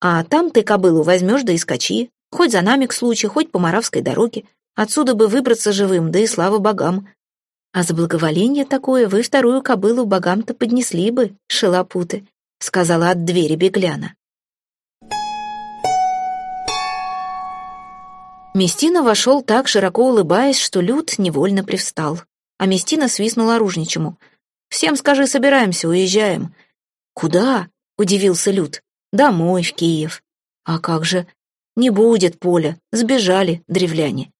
Speaker 1: А там ты кобылу возьмешь да и скачи. Хоть за нами к случаю, хоть по Моравской дороге. Отсюда бы выбраться живым, да и слава богам. А за благоволение такое вы вторую кобылу богам-то поднесли бы, шелопуты, сказала от двери бегляна. Местина вошел так, широко улыбаясь, что Люд невольно привстал. А Местина свистнул оружничему. «Всем скажи, собираемся, уезжаем». «Куда?» — удивился Люд. «Домой, в Киев». «А как же?» «Не будет поля. Сбежали древляне».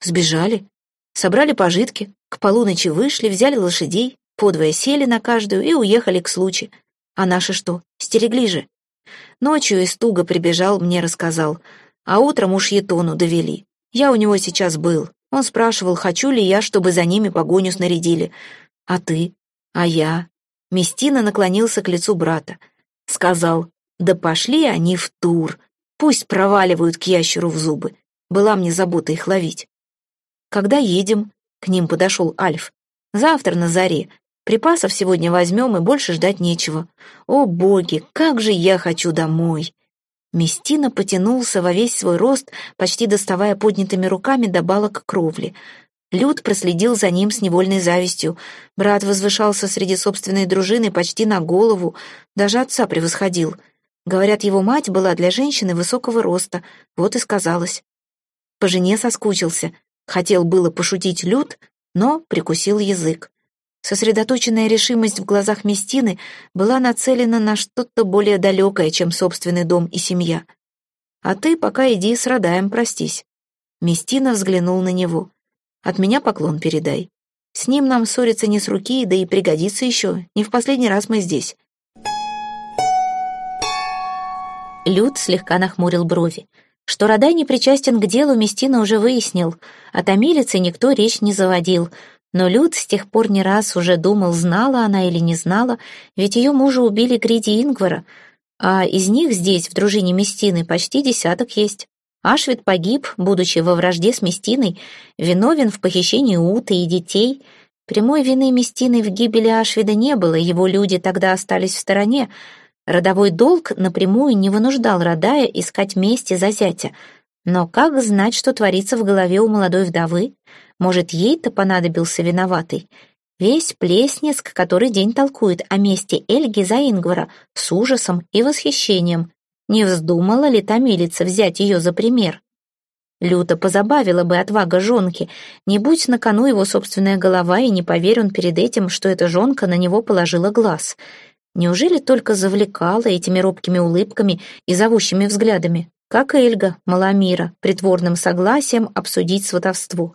Speaker 1: «Сбежали?» Собрали пожитки, к полуночи вышли, взяли лошадей, подвое сели на каждую и уехали к случаю. А наши что, стерегли же? Ночью из туга прибежал, мне рассказал — а утром уж Етону довели. Я у него сейчас был. Он спрашивал, хочу ли я, чтобы за ними погоню снарядили. А ты? А я? Местина наклонился к лицу брата. Сказал, да пошли они в тур. Пусть проваливают к ящеру в зубы. Была мне забота их ловить. Когда едем? К ним подошел Альф. Завтра на заре. Припасов сегодня возьмем, и больше ждать нечего. О, боги, как же я хочу домой!» Местина потянулся во весь свой рост, почти доставая поднятыми руками до балок кровли. Люд проследил за ним с невольной завистью. Брат возвышался среди собственной дружины почти на голову, даже отца превосходил. Говорят, его мать была для женщины высокого роста, вот и сказалось. По жене соскучился. Хотел было пошутить Люд, но прикусил язык. Сосредоточенная решимость в глазах Местины была нацелена на что-то более далекое, чем собственный дом и семья. «А ты пока иди с Радаем простись». Местина взглянул на него. «От меня поклон передай. С ним нам ссориться не с руки, да и пригодится еще. Не в последний раз мы здесь». Люд слегка нахмурил брови. Что Радай не причастен к делу, Местина уже выяснил. О томилице никто речь не заводил — но Люд с тех пор не раз уже думал, знала она или не знала, ведь ее мужа убили Гриди Ингвара, а из них здесь, в дружине Местины, почти десяток есть. Ашвид погиб, будучи во вражде с Местиной, виновен в похищении Уты и детей. Прямой вины Местины в гибели Ашвида не было, его люди тогда остались в стороне. Родовой долг напрямую не вынуждал Радая искать мести за зятя. Но как знать, что творится в голове у молодой вдовы? Может, ей-то понадобился виноватый? Весь Плеснеск который день толкует о месте Эльги за Ингвара с ужасом и восхищением. Не вздумала ли томилица взять ее за пример? Люто позабавила бы отвага жонки, не будь на кону его собственная голова, и не поверь он перед этим, что эта жонка на него положила глаз. Неужели только завлекала этими робкими улыбками и зовущими взглядами, как Эльга, Маламира, притворным согласием обсудить сватовство?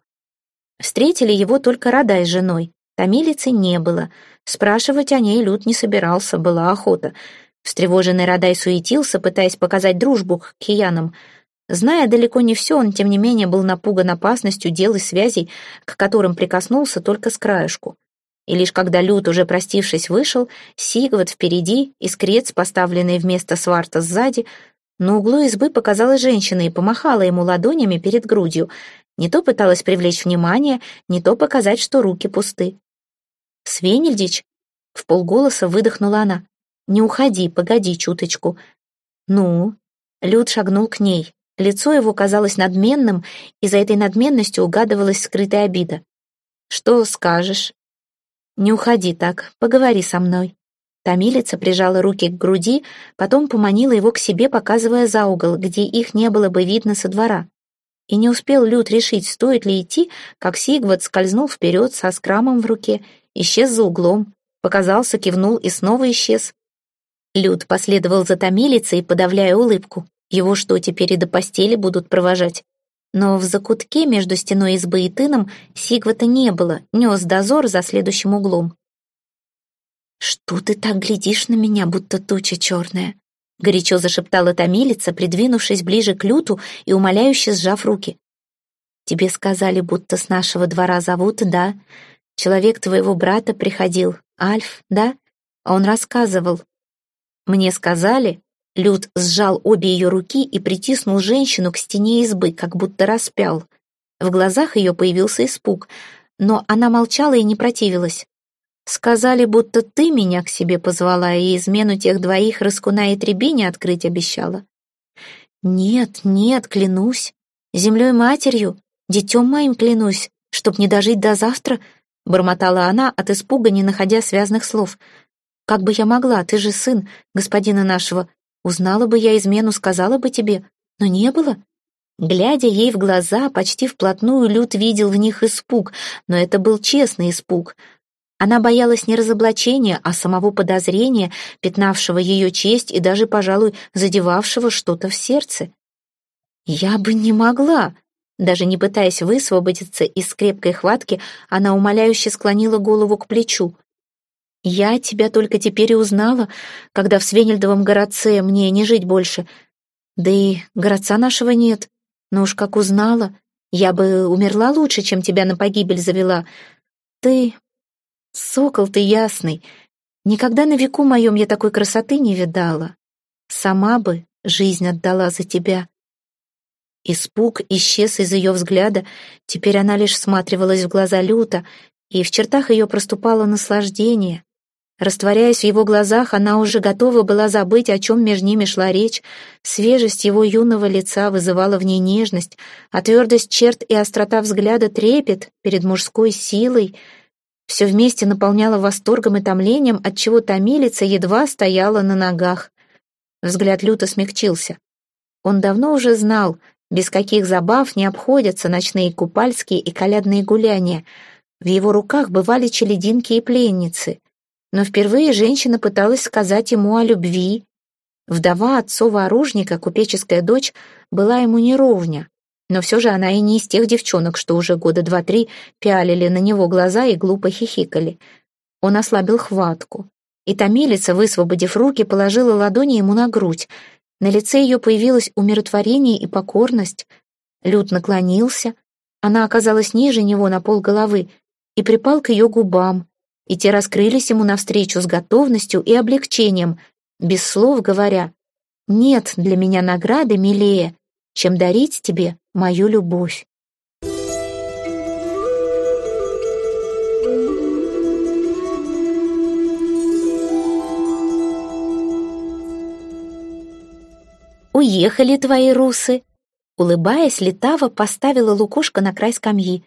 Speaker 1: Встретили его только Радай с женой. Томилицы не было. Спрашивать о ней Люд не собирался, была охота. Встревоженный Радай суетился, пытаясь показать дружбу к киянам. Зная далеко не все, он, тем не менее, был напуган опасностью дел и связей, к которым прикоснулся только с краешку. И лишь когда Люд, уже простившись, вышел, Сигват впереди, искрец, поставленный вместо сварта сзади, на углу избы показалась женщина и помахала ему ладонями перед грудью. Не то пыталась привлечь внимание, не то показать, что руки пусты. «Свенельдич?» — в полголоса выдохнула она. «Не уходи, погоди чуточку». «Ну?» Люд шагнул к ней. Лицо его казалось надменным, и за этой надменностью угадывалась скрытая обида. «Что скажешь?» «Не уходи так, поговори со мной». Томилица прижала руки к груди, потом поманила его к себе, показывая за угол, где их не было бы видно со двора. И не успел Люд решить, стоит ли идти, как Сигвард скользнул вперед со скрамом в руке, исчез за углом, показался, кивнул и снова исчез. Люд последовал за томилицей, подавляя улыбку. Его что, теперь и до постели будут провожать? Но в закутке между стеной избы и тыном Сигвата не было, нес дозор за следующим углом. «Что ты так глядишь на меня, будто туча черная?» Горячо зашептала томилица, придвинувшись ближе к люту и умоляюще сжав руки. «Тебе сказали, будто с нашего двора зовут, да? Человек твоего брата приходил, Альф, да? А он рассказывал. Мне сказали...» Люд сжал обе ее руки и притиснул женщину к стене избы, как будто распял. В глазах ее появился испуг, но она молчала и не противилась. Сказали, будто ты меня к себе позвала и измену тех двоих Раскуна и Требине открыть обещала. Нет, нет, клянусь. Землей матерью, детем моим клянусь, чтоб не дожить до завтра, бормотала она от испуга, не находя связных слов. Как бы я могла, ты же сын господина нашего. Узнала бы я измену, сказала бы тебе, но не было. Глядя ей в глаза, почти вплотную Люд видел в них испуг, но это был честный испуг — она боялась не разоблачения, а самого подозрения, пятнавшего ее честь и даже, пожалуй, задевавшего что-то в сердце. «Я бы не могла!» Даже не пытаясь высвободиться из крепкой хватки, она умоляюще склонила голову к плечу. «Я тебя только теперь и узнала, когда в Свенельдовом городце мне не жить больше. Да и городца нашего нет. Но уж как узнала, я бы умерла лучше, чем тебя на погибель завела. Ты Сокол ты ясный. Никогда на веку моем я такой красоты не видала. Сама бы жизнь отдала за тебя». Испуг исчез из ее взгляда, теперь она лишь всматривалась в глаза люто, и в чертах ее проступало наслаждение. Растворяясь в его глазах, она уже готова была забыть, о чем между ними шла речь. Свежесть его юного лица вызывала в ней нежность, а твердость черт и острота взгляда трепет перед мужской силой. Все вместе наполняло восторгом и томлением, отчего томилица едва стояла на ногах. Взгляд люто смягчился. Он давно уже знал, без каких забав не обходятся ночные купальские и колядные гуляния. В его руках бывали челединки и пленницы. Но впервые женщина пыталась сказать ему о любви. Вдова отцова-оружника, купеческая дочь, была ему неровня. Но все же она и не из тех девчонок, что уже года два-три пялили на него глаза и глупо хихикали. Он ослабил хватку. И томилица, высвободив руки, положила ладони ему на грудь. На лице ее появилось умиротворение и покорность. Люд наклонился. Она оказалась ниже него на пол головы и припал к ее губам, и те раскрылись ему навстречу с готовностью и облегчением, без слов говоря, «Нет для меня награды милее, чем дарить тебе мою любовь». «Уехали твои русы!» Улыбаясь, Летава поставила лукошко на край скамьи,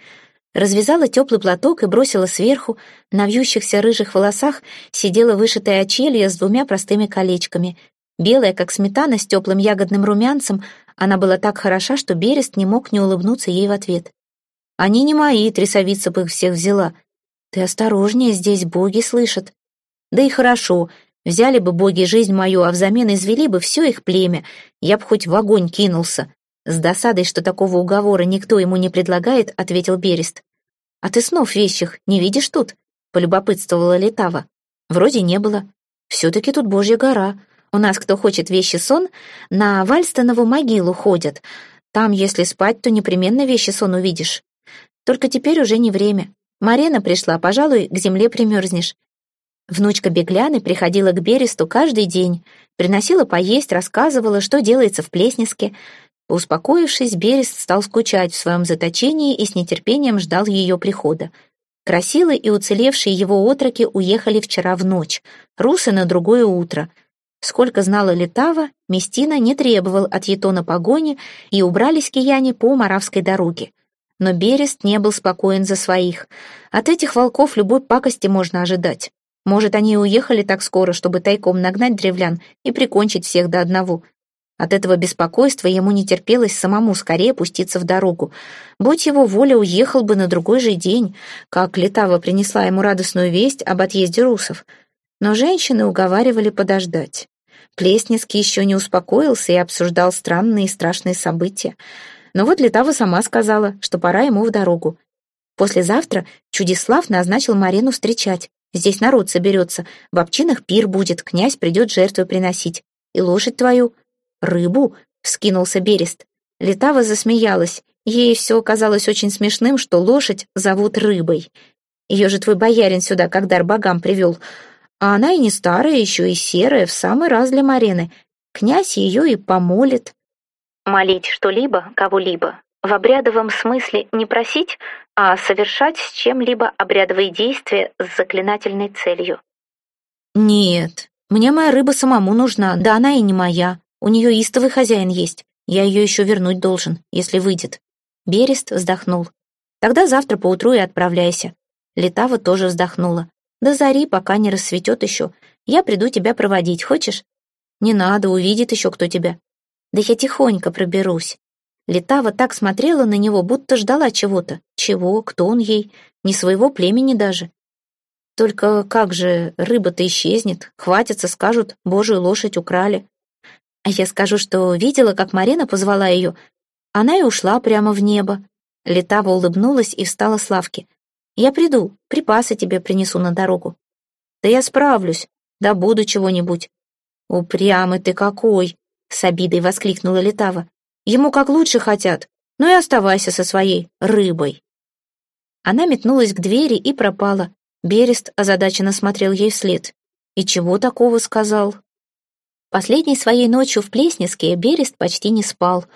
Speaker 1: развязала теплый платок и бросила сверху. На вьющихся рыжих волосах сидела вышитая очелья с двумя простыми колечками. Белая, как сметана, с теплым ягодным румянцем, она была так хороша, что Берест не мог не улыбнуться ей в ответ. «Они не мои, трясовица бы их всех взяла. Ты осторожнее, здесь боги слышат». «Да и хорошо, Взяли бы боги жизнь мою, а взамен извели бы все их племя. Я б хоть в огонь кинулся. С досадой, что такого уговора никто ему не предлагает, ответил Берест. А ты снов вещих не видишь тут? Полюбопытствовала Летава. Вроде не было. Все-таки тут Божья гора. У нас, кто хочет вещи сон, на Вальстонову могилу ходят. Там, если спать, то непременно вещи сон увидишь. Только теперь уже не время. Марена пришла, пожалуй, к земле примерзнешь. Внучка Бегляны приходила к Бересту каждый день, приносила поесть, рассказывала, что делается в Плеснеске. Успокоившись, Берест стал скучать в своем заточении и с нетерпением ждал ее прихода. Красилы и уцелевшие его отроки уехали вчера в ночь, русы на другое утро. Сколько знала Летава, Местина не требовал от Етона погони, и убрались кияне по Моравской дороге. Но Берест не был спокоен за своих. От этих волков любой пакости можно ожидать. Может, они и уехали так скоро, чтобы тайком нагнать древлян и прикончить всех до одного. От этого беспокойства ему не терпелось самому скорее пуститься в дорогу. Будь его воля, уехал бы на другой же день, как Летава принесла ему радостную весть об отъезде русов. Но женщины уговаривали подождать. Плесницкий еще не успокоился и обсуждал странные и страшные события. Но вот Летава сама сказала, что пора ему в дорогу. Послезавтра Чудислав назначил Марину встречать. Здесь народ соберется, в общинах пир будет, князь придет жертву приносить. И лошадь твою. Рыбу? Вскинулся Берест. Летава засмеялась. Ей все казалось очень смешным, что лошадь зовут рыбой. Ее же твой боярин сюда как дар богам привел. А она и не старая, еще и серая, в самый раз для Марены. Князь ее и помолит. Молить что-либо, кого-либо, в обрядовом смысле не просить, а совершать с чем-либо обрядовые действия с заклинательной целью. «Нет, мне моя рыба самому нужна, да она и не моя. У нее истовый хозяин есть. Я ее еще вернуть должен, если выйдет». Берест вздохнул. «Тогда завтра поутру и отправляйся». Летава тоже вздохнула. «До зари, пока не рассветет еще. Я приду тебя проводить, хочешь?» «Не надо, увидит еще кто тебя». «Да я тихонько проберусь». Летава так смотрела на него, будто ждала чего-то. Чего, кто он ей, не своего племени даже. Только как же рыба-то исчезнет, хватятся, скажут, божию лошадь украли. А я скажу, что видела, как Марина позвала ее. Она и ушла прямо в небо. Летава улыбнулась и встала с лавки. «Я приду, припасы тебе принесу на дорогу». «Да я справлюсь, да буду чего-нибудь». «Упрямый ты какой!» — с обидой воскликнула Летава. Ему как лучше хотят. Ну и оставайся со своей рыбой». Она метнулась к двери и пропала. Берест озадаченно смотрел ей вслед. «И чего такого сказал?» Последней своей ночью в Плеснеске Берест почти не спал.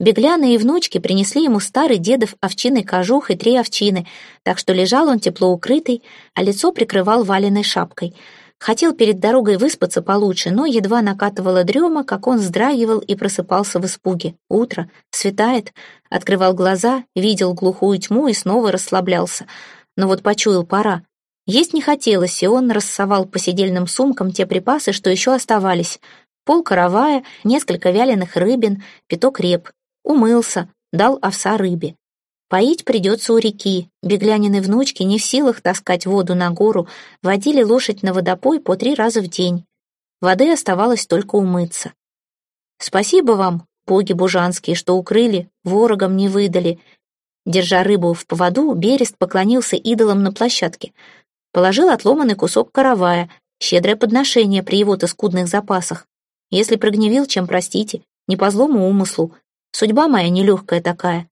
Speaker 1: Бегляны и внучки принесли ему старый дедов овчиный кожух и три овчины, так что лежал он тепло укрытый, а лицо прикрывал валеной шапкой. Хотел перед дорогой выспаться получше, но едва накатывала дрема, как он вздрагивал и просыпался в испуге. Утро, светает, открывал глаза, видел глухую тьму и снова расслаблялся. Но вот почуял пора. Есть не хотелось, и он рассовал по сидельным сумкам те припасы, что еще оставались. Пол каравая, несколько вяленых рыбин, пяток реп. Умылся, дал овса рыбе. Поить придется у реки. Беглянины внучки не в силах таскать воду на гору, водили лошадь на водопой по три раза в день. Воды оставалось только умыться. Спасибо вам, боги бужанские, что укрыли, ворогам не выдали. Держа рыбу в поводу, Берест поклонился идолам на площадке — Положил отломанный кусок каравая, щедрое подношение при его-то скудных запасах. Если прогневил, чем простите, не по злому умыслу. Судьба моя нелегкая такая.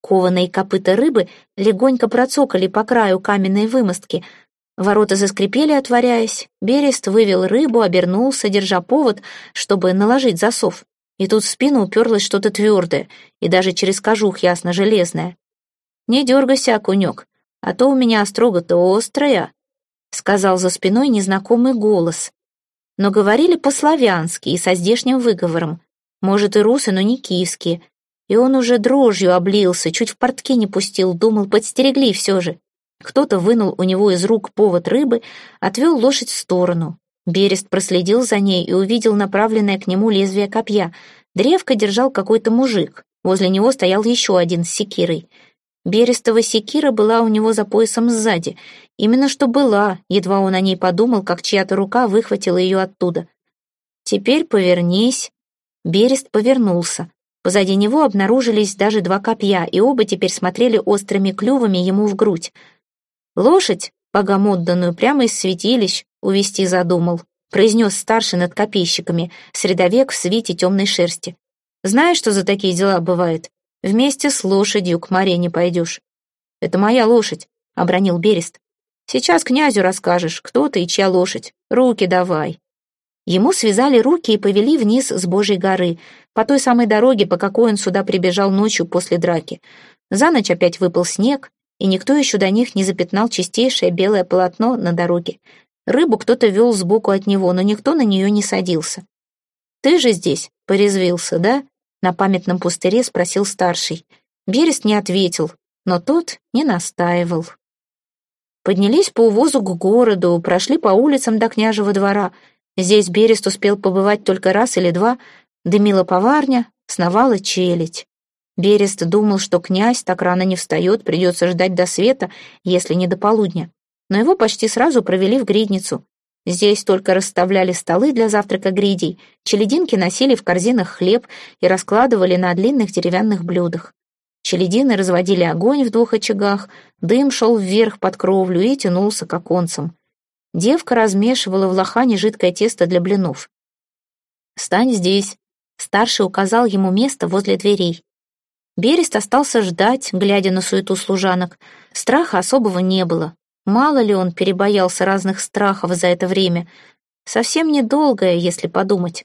Speaker 1: Кованые копыта рыбы легонько процокали по краю каменной вымостки. Ворота заскрипели, отворяясь. Берест вывел рыбу, обернулся, держа повод, чтобы наложить засов. И тут в спину уперлось что-то твердое, и даже через кожух ясно железное. «Не дергайся, окунек а то у меня острога-то острая», — сказал за спиной незнакомый голос. Но говорили по-славянски и со здешним выговором. Может, и русы, но не киевские. И он уже дрожью облился, чуть в портке не пустил, думал, подстерегли все же. Кто-то вынул у него из рук повод рыбы, отвел лошадь в сторону. Берест проследил за ней и увидел направленное к нему лезвие копья. Древко держал какой-то мужик. Возле него стоял еще один с секирой — Берестова секира была у него за поясом сзади. Именно что была, едва он о ней подумал, как чья-то рука выхватила ее оттуда. «Теперь повернись». Берест повернулся. Позади него обнаружились даже два копья, и оба теперь смотрели острыми клювами ему в грудь. «Лошадь, богом отданную, прямо из святилищ, увести задумал», произнес старший над копейщиками, средовек в свите темной шерсти. «Знаешь, что за такие дела бывают? Вместе с лошадью к море не пойдешь. Это моя лошадь, обронил Берест. Сейчас князю расскажешь, кто ты и чья лошадь. Руки давай. Ему связали руки и повели вниз с Божьей горы, по той самой дороге, по какой он сюда прибежал ночью после драки. За ночь опять выпал снег, и никто еще до них не запятнал чистейшее белое полотно на дороге. Рыбу кто-то вел сбоку от него, но никто на нее не садился. «Ты же здесь?» — порезвился, да? На памятном пустыре спросил старший. Берест не ответил, но тот не настаивал. Поднялись по увозу к городу, прошли по улицам до княжего двора. Здесь Берест успел побывать только раз или два. Дымила поварня, сновала челядь. Берест думал, что князь так рано не встает, придется ждать до света, если не до полудня. Но его почти сразу провели в гридницу. Здесь только расставляли столы для завтрака гридей, челединки носили в корзинах хлеб и раскладывали на длинных деревянных блюдах. Челедины разводили огонь в двух очагах, дым шел вверх под кровлю и тянулся к оконцам. Девка размешивала в лохане жидкое тесто для блинов. «Стань здесь», — старший указал ему место возле дверей. Берест остался ждать, глядя на суету служанок. Страха особого не было. Мало ли он перебоялся разных страхов за это время. Совсем недолгое, если подумать.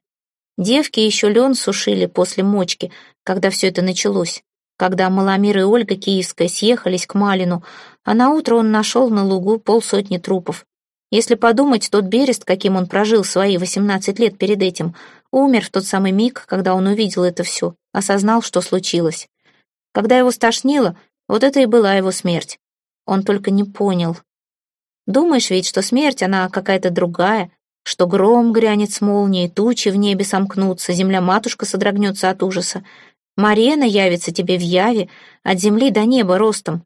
Speaker 1: Девки еще лен сушили после мочки, когда все это началось. Когда Маломир и Ольга Киевская съехались к Малину, а на утро он нашел на лугу полсотни трупов. Если подумать, тот Берест, каким он прожил свои восемнадцать лет перед этим, умер в тот самый миг, когда он увидел это все, осознал, что случилось. Когда его стошнило, вот это и была его смерть. Он только не понял, Думаешь ведь, что смерть, она какая-то другая, что гром грянет с молнией, тучи в небе сомкнутся, земля-матушка содрогнется от ужаса. Марена явится тебе в яве, от земли до неба ростом.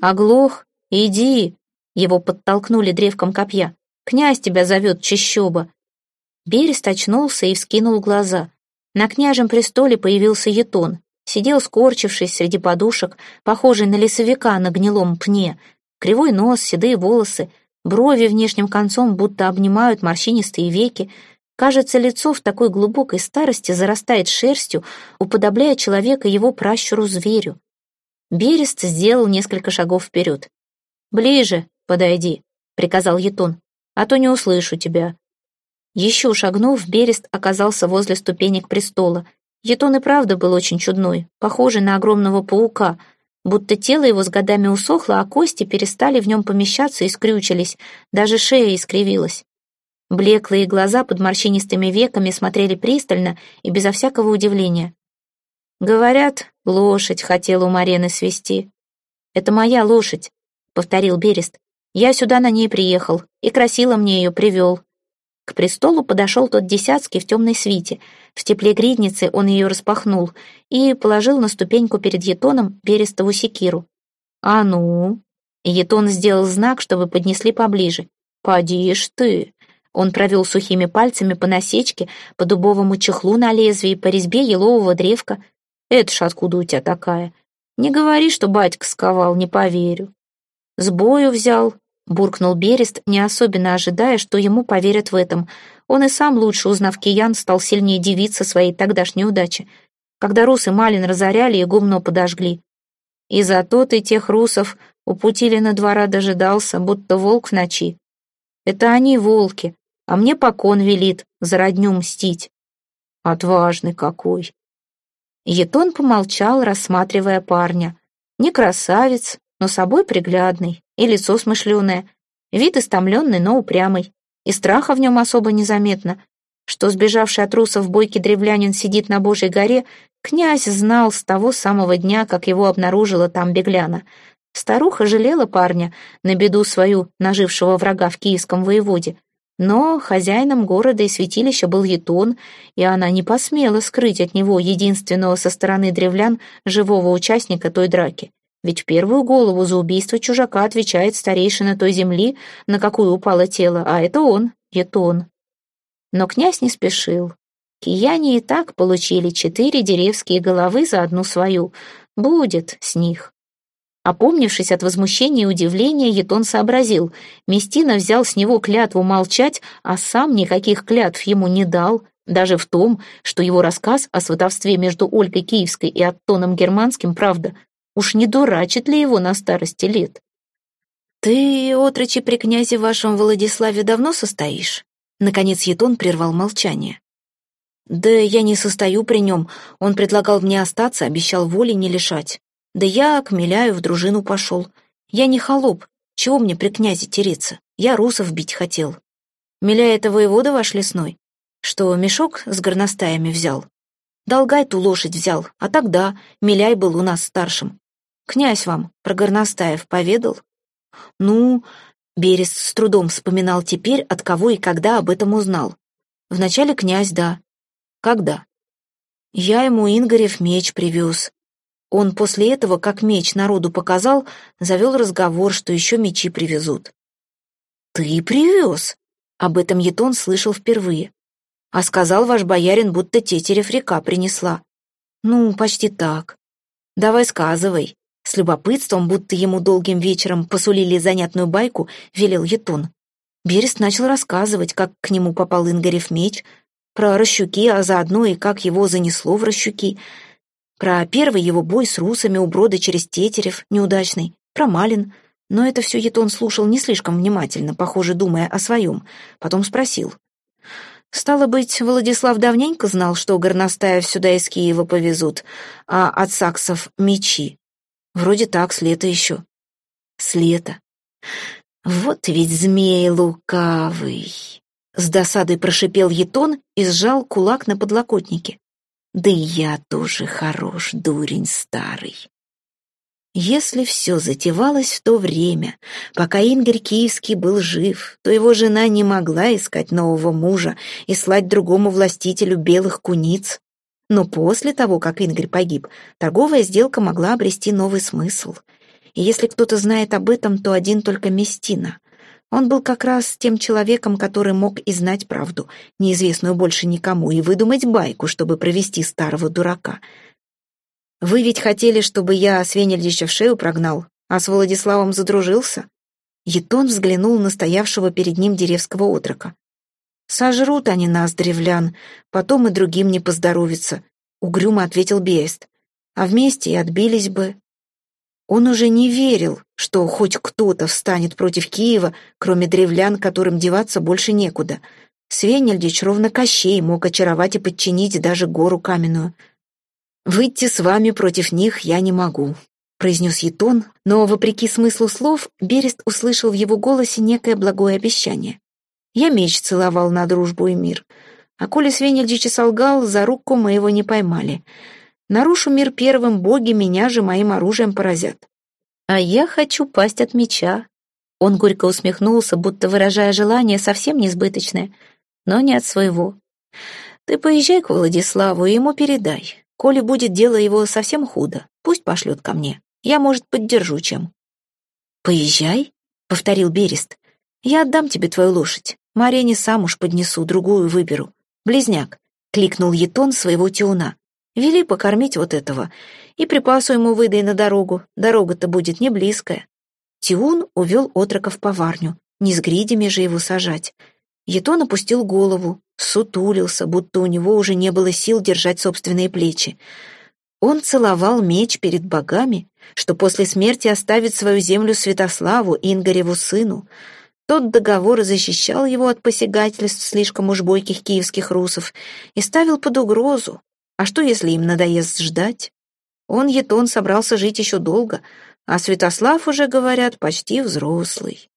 Speaker 1: Оглох, иди, его подтолкнули древком копья. Князь тебя зовет, чащоба. Берест очнулся и вскинул глаза. На княжем престоле появился Етон. Сидел, скорчившись среди подушек, похожий на лесовика на гнилом пне, Кривой нос, седые волосы, брови внешним концом будто обнимают морщинистые веки. Кажется, лицо в такой глубокой старости зарастает шерстью, уподобляя человека его пращуру-зверю. Берест сделал несколько шагов вперед. «Ближе подойди», — приказал Етон, — «а то не услышу тебя». Еще шагнув, Берест оказался возле ступенек престола. Етон и правда был очень чудной, похожий на огромного паука, будто тело его с годами усохло, а кости перестали в нем помещаться и скрючились, даже шея искривилась. Блеклые глаза под морщинистыми веками смотрели пристально и безо всякого удивления. «Говорят, лошадь хотела у Марены свести». «Это моя лошадь», — повторил Берест. «Я сюда на ней приехал, и красиво мне ее привел». К престолу подошел тот десятский в темной свите. В тепле гридницы он ее распахнул и положил на ступеньку перед Етоном Берестову секиру. «А ну?» Етон сделал знак, чтобы поднесли поближе. «Поди ж ты!» Он провел сухими пальцами по насечке, по дубовому чехлу на лезвии, по резьбе елового древка. «Это ж откуда у тебя такая? Не говори, что батька сковал, не поверю». «С бою взял», — буркнул Берест, не особенно ожидая, что ему поверят в этом. Он и сам, лучше узнав киян, стал сильнее дивиться своей тогдашней удачи, когда русы Малин разоряли и гумно подожгли. И зато ты тех русов у Путилина двора дожидался, будто волк в ночи. Это они волки, а мне покон велит за родню мстить. Отважный какой. Етон помолчал, рассматривая парня. Не красавец, но собой приглядный, и лицо смышленое, вид истомленный, но упрямый, и страха в нем особо незаметно. Что сбежавший от русов бойкий древлянин сидит на Божьей горе, князь знал с того самого дня, как его обнаружила там бегляна. Старуха жалела парня на беду свою, нажившего врага в киевском воеводе. Но хозяином города и святилища был Етон, и она не посмела скрыть от него единственного со стороны древлян живого участника той драки. Ведь в первую голову за убийство чужака отвечает старейшина той земли, на какую упало тело, а это он, Етон. Но князь не спешил. Кияне и так получили четыре деревские головы за одну свою. Будет с них. Опомнившись от возмущения и удивления, Етон сообразил. Местина взял с него клятву молчать, а сам никаких клятв ему не дал. Даже в том, что его рассказ о сватовстве между Ольгой Киевской и Аттоном Германским правда. Уж не дурачит ли его на старости лет? «Ты, отрочи при князе вашем Владиславе, давно состоишь?» Наконец Етон прервал молчание. «Да я не состою при нем. Он предлагал мне остаться, обещал воли не лишать. Да я к Миляю в дружину пошел. Я не холоп, чего мне при князе тереться? Я русов бить хотел. Миляй это воевода ваш лесной, что мешок с горностаями взял. Долгай ту лошадь взял, а тогда Миляй был у нас старшим. Князь вам про горностаев поведал? Ну, Берест с трудом вспоминал теперь, от кого и когда об этом узнал. Вначале князь, да. Когда? Я ему Ингарев меч привез. Он после этого, как меч народу показал, завел разговор, что еще мечи привезут. «Ты привез?» Об этом Етон слышал впервые. А сказал ваш боярин, будто тетерев река принесла. Ну, почти так. Давай сказывай. С любопытством, будто ему долгим вечером посулили занятную байку, велел Етон. Берест начал рассказывать, как к нему попал Ингарев меч, про Рощуки, а заодно и как его занесло в Рощуки — про первый его бой с русами у брода через Тетерев, неудачный, про Малин. Но это все Етон слушал не слишком внимательно, похоже, думая о своем. Потом спросил. «Стало быть, Владислав давненько знал, что горностаев сюда из Киева повезут, а от саксов — мечи. Вроде так, с лета еще». «С лета. Вот ведь змей лукавый!» С досадой прошипел Етон и сжал кулак на подлокотнике. Да и я тоже хорош, дурень старый. Если все затевалось в то время, пока Ингерь Киевский был жив, то его жена не могла искать нового мужа и слать другому властителю белых куниц. Но после того, как Ингрь погиб, торговая сделка могла обрести новый смысл. И если кто-то знает об этом, то один только Местина — он был как раз тем человеком, который мог и знать правду, неизвестную больше никому, и выдумать байку, чтобы провести старого дурака. «Вы ведь хотели, чтобы я Свенельдича в шею прогнал, а с Владиславом задружился?» Етон взглянул на стоявшего перед ним деревского отрока. «Сожрут они нас, древлян, потом и другим не поздоровится», — угрюмо ответил Бест. «А вместе и отбились бы, он уже не верил, что хоть кто-то встанет против Киева, кроме древлян, которым деваться больше некуда. Свенельдич ровно Кощей мог очаровать и подчинить даже гору каменную. «Выйти с вами против них я не могу», — произнес Етон, но, вопреки смыслу слов, Берест услышал в его голосе некое благое обещание. «Я меч целовал на дружбу и мир, а коли Свенельдич и солгал, за руку мы его не поймали. Нарушу мир первым, боги меня же моим оружием поразят. А я хочу пасть от меча». Он горько усмехнулся, будто выражая желание совсем несбыточное — но не от своего. Ты поезжай к Владиславу и ему передай. Коли будет дело его совсем худо, пусть пошлет ко мне. Я, может, поддержу чем». «Поезжай», — повторил Берест. «Я отдам тебе твою лошадь. Марене сам уж поднесу, другую выберу. Близняк», — кликнул Етон своего тюна. «Вели покормить вот этого. И припасу ему выдай на дорогу. Дорога-то будет не близкая». Тиун увел отрока в поварню. Не с гридями же его сажать. Етон опустил голову, сутулился, будто у него уже не было сил держать собственные плечи. Он целовал меч перед богами, что после смерти оставит свою землю Святославу, Ингареву сыну. Тот договор защищал его от посягательств слишком уж бойких киевских русов и ставил под угрозу. А что, если им надоест ждать? Он, Етон, собрался жить еще долго, а Святослав, уже говорят, почти взрослый.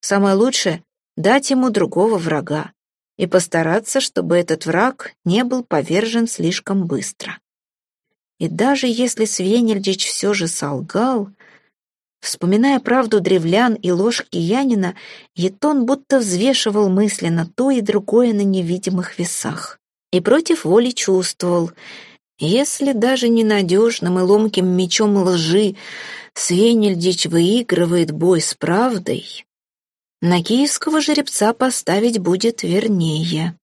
Speaker 1: Самое лучшее дать ему другого врага и постараться, чтобы этот враг не был повержен слишком быстро. И даже если Свенельдич все же солгал, вспоминая правду древлян и ложь киянина, Етон будто взвешивал мысленно то и другое на невидимых весах. И против воли чувствовал, если даже ненадежным и ломким мечом лжи Свенельдич выигрывает бой с правдой, на киевского жеребца поставить будет вернее.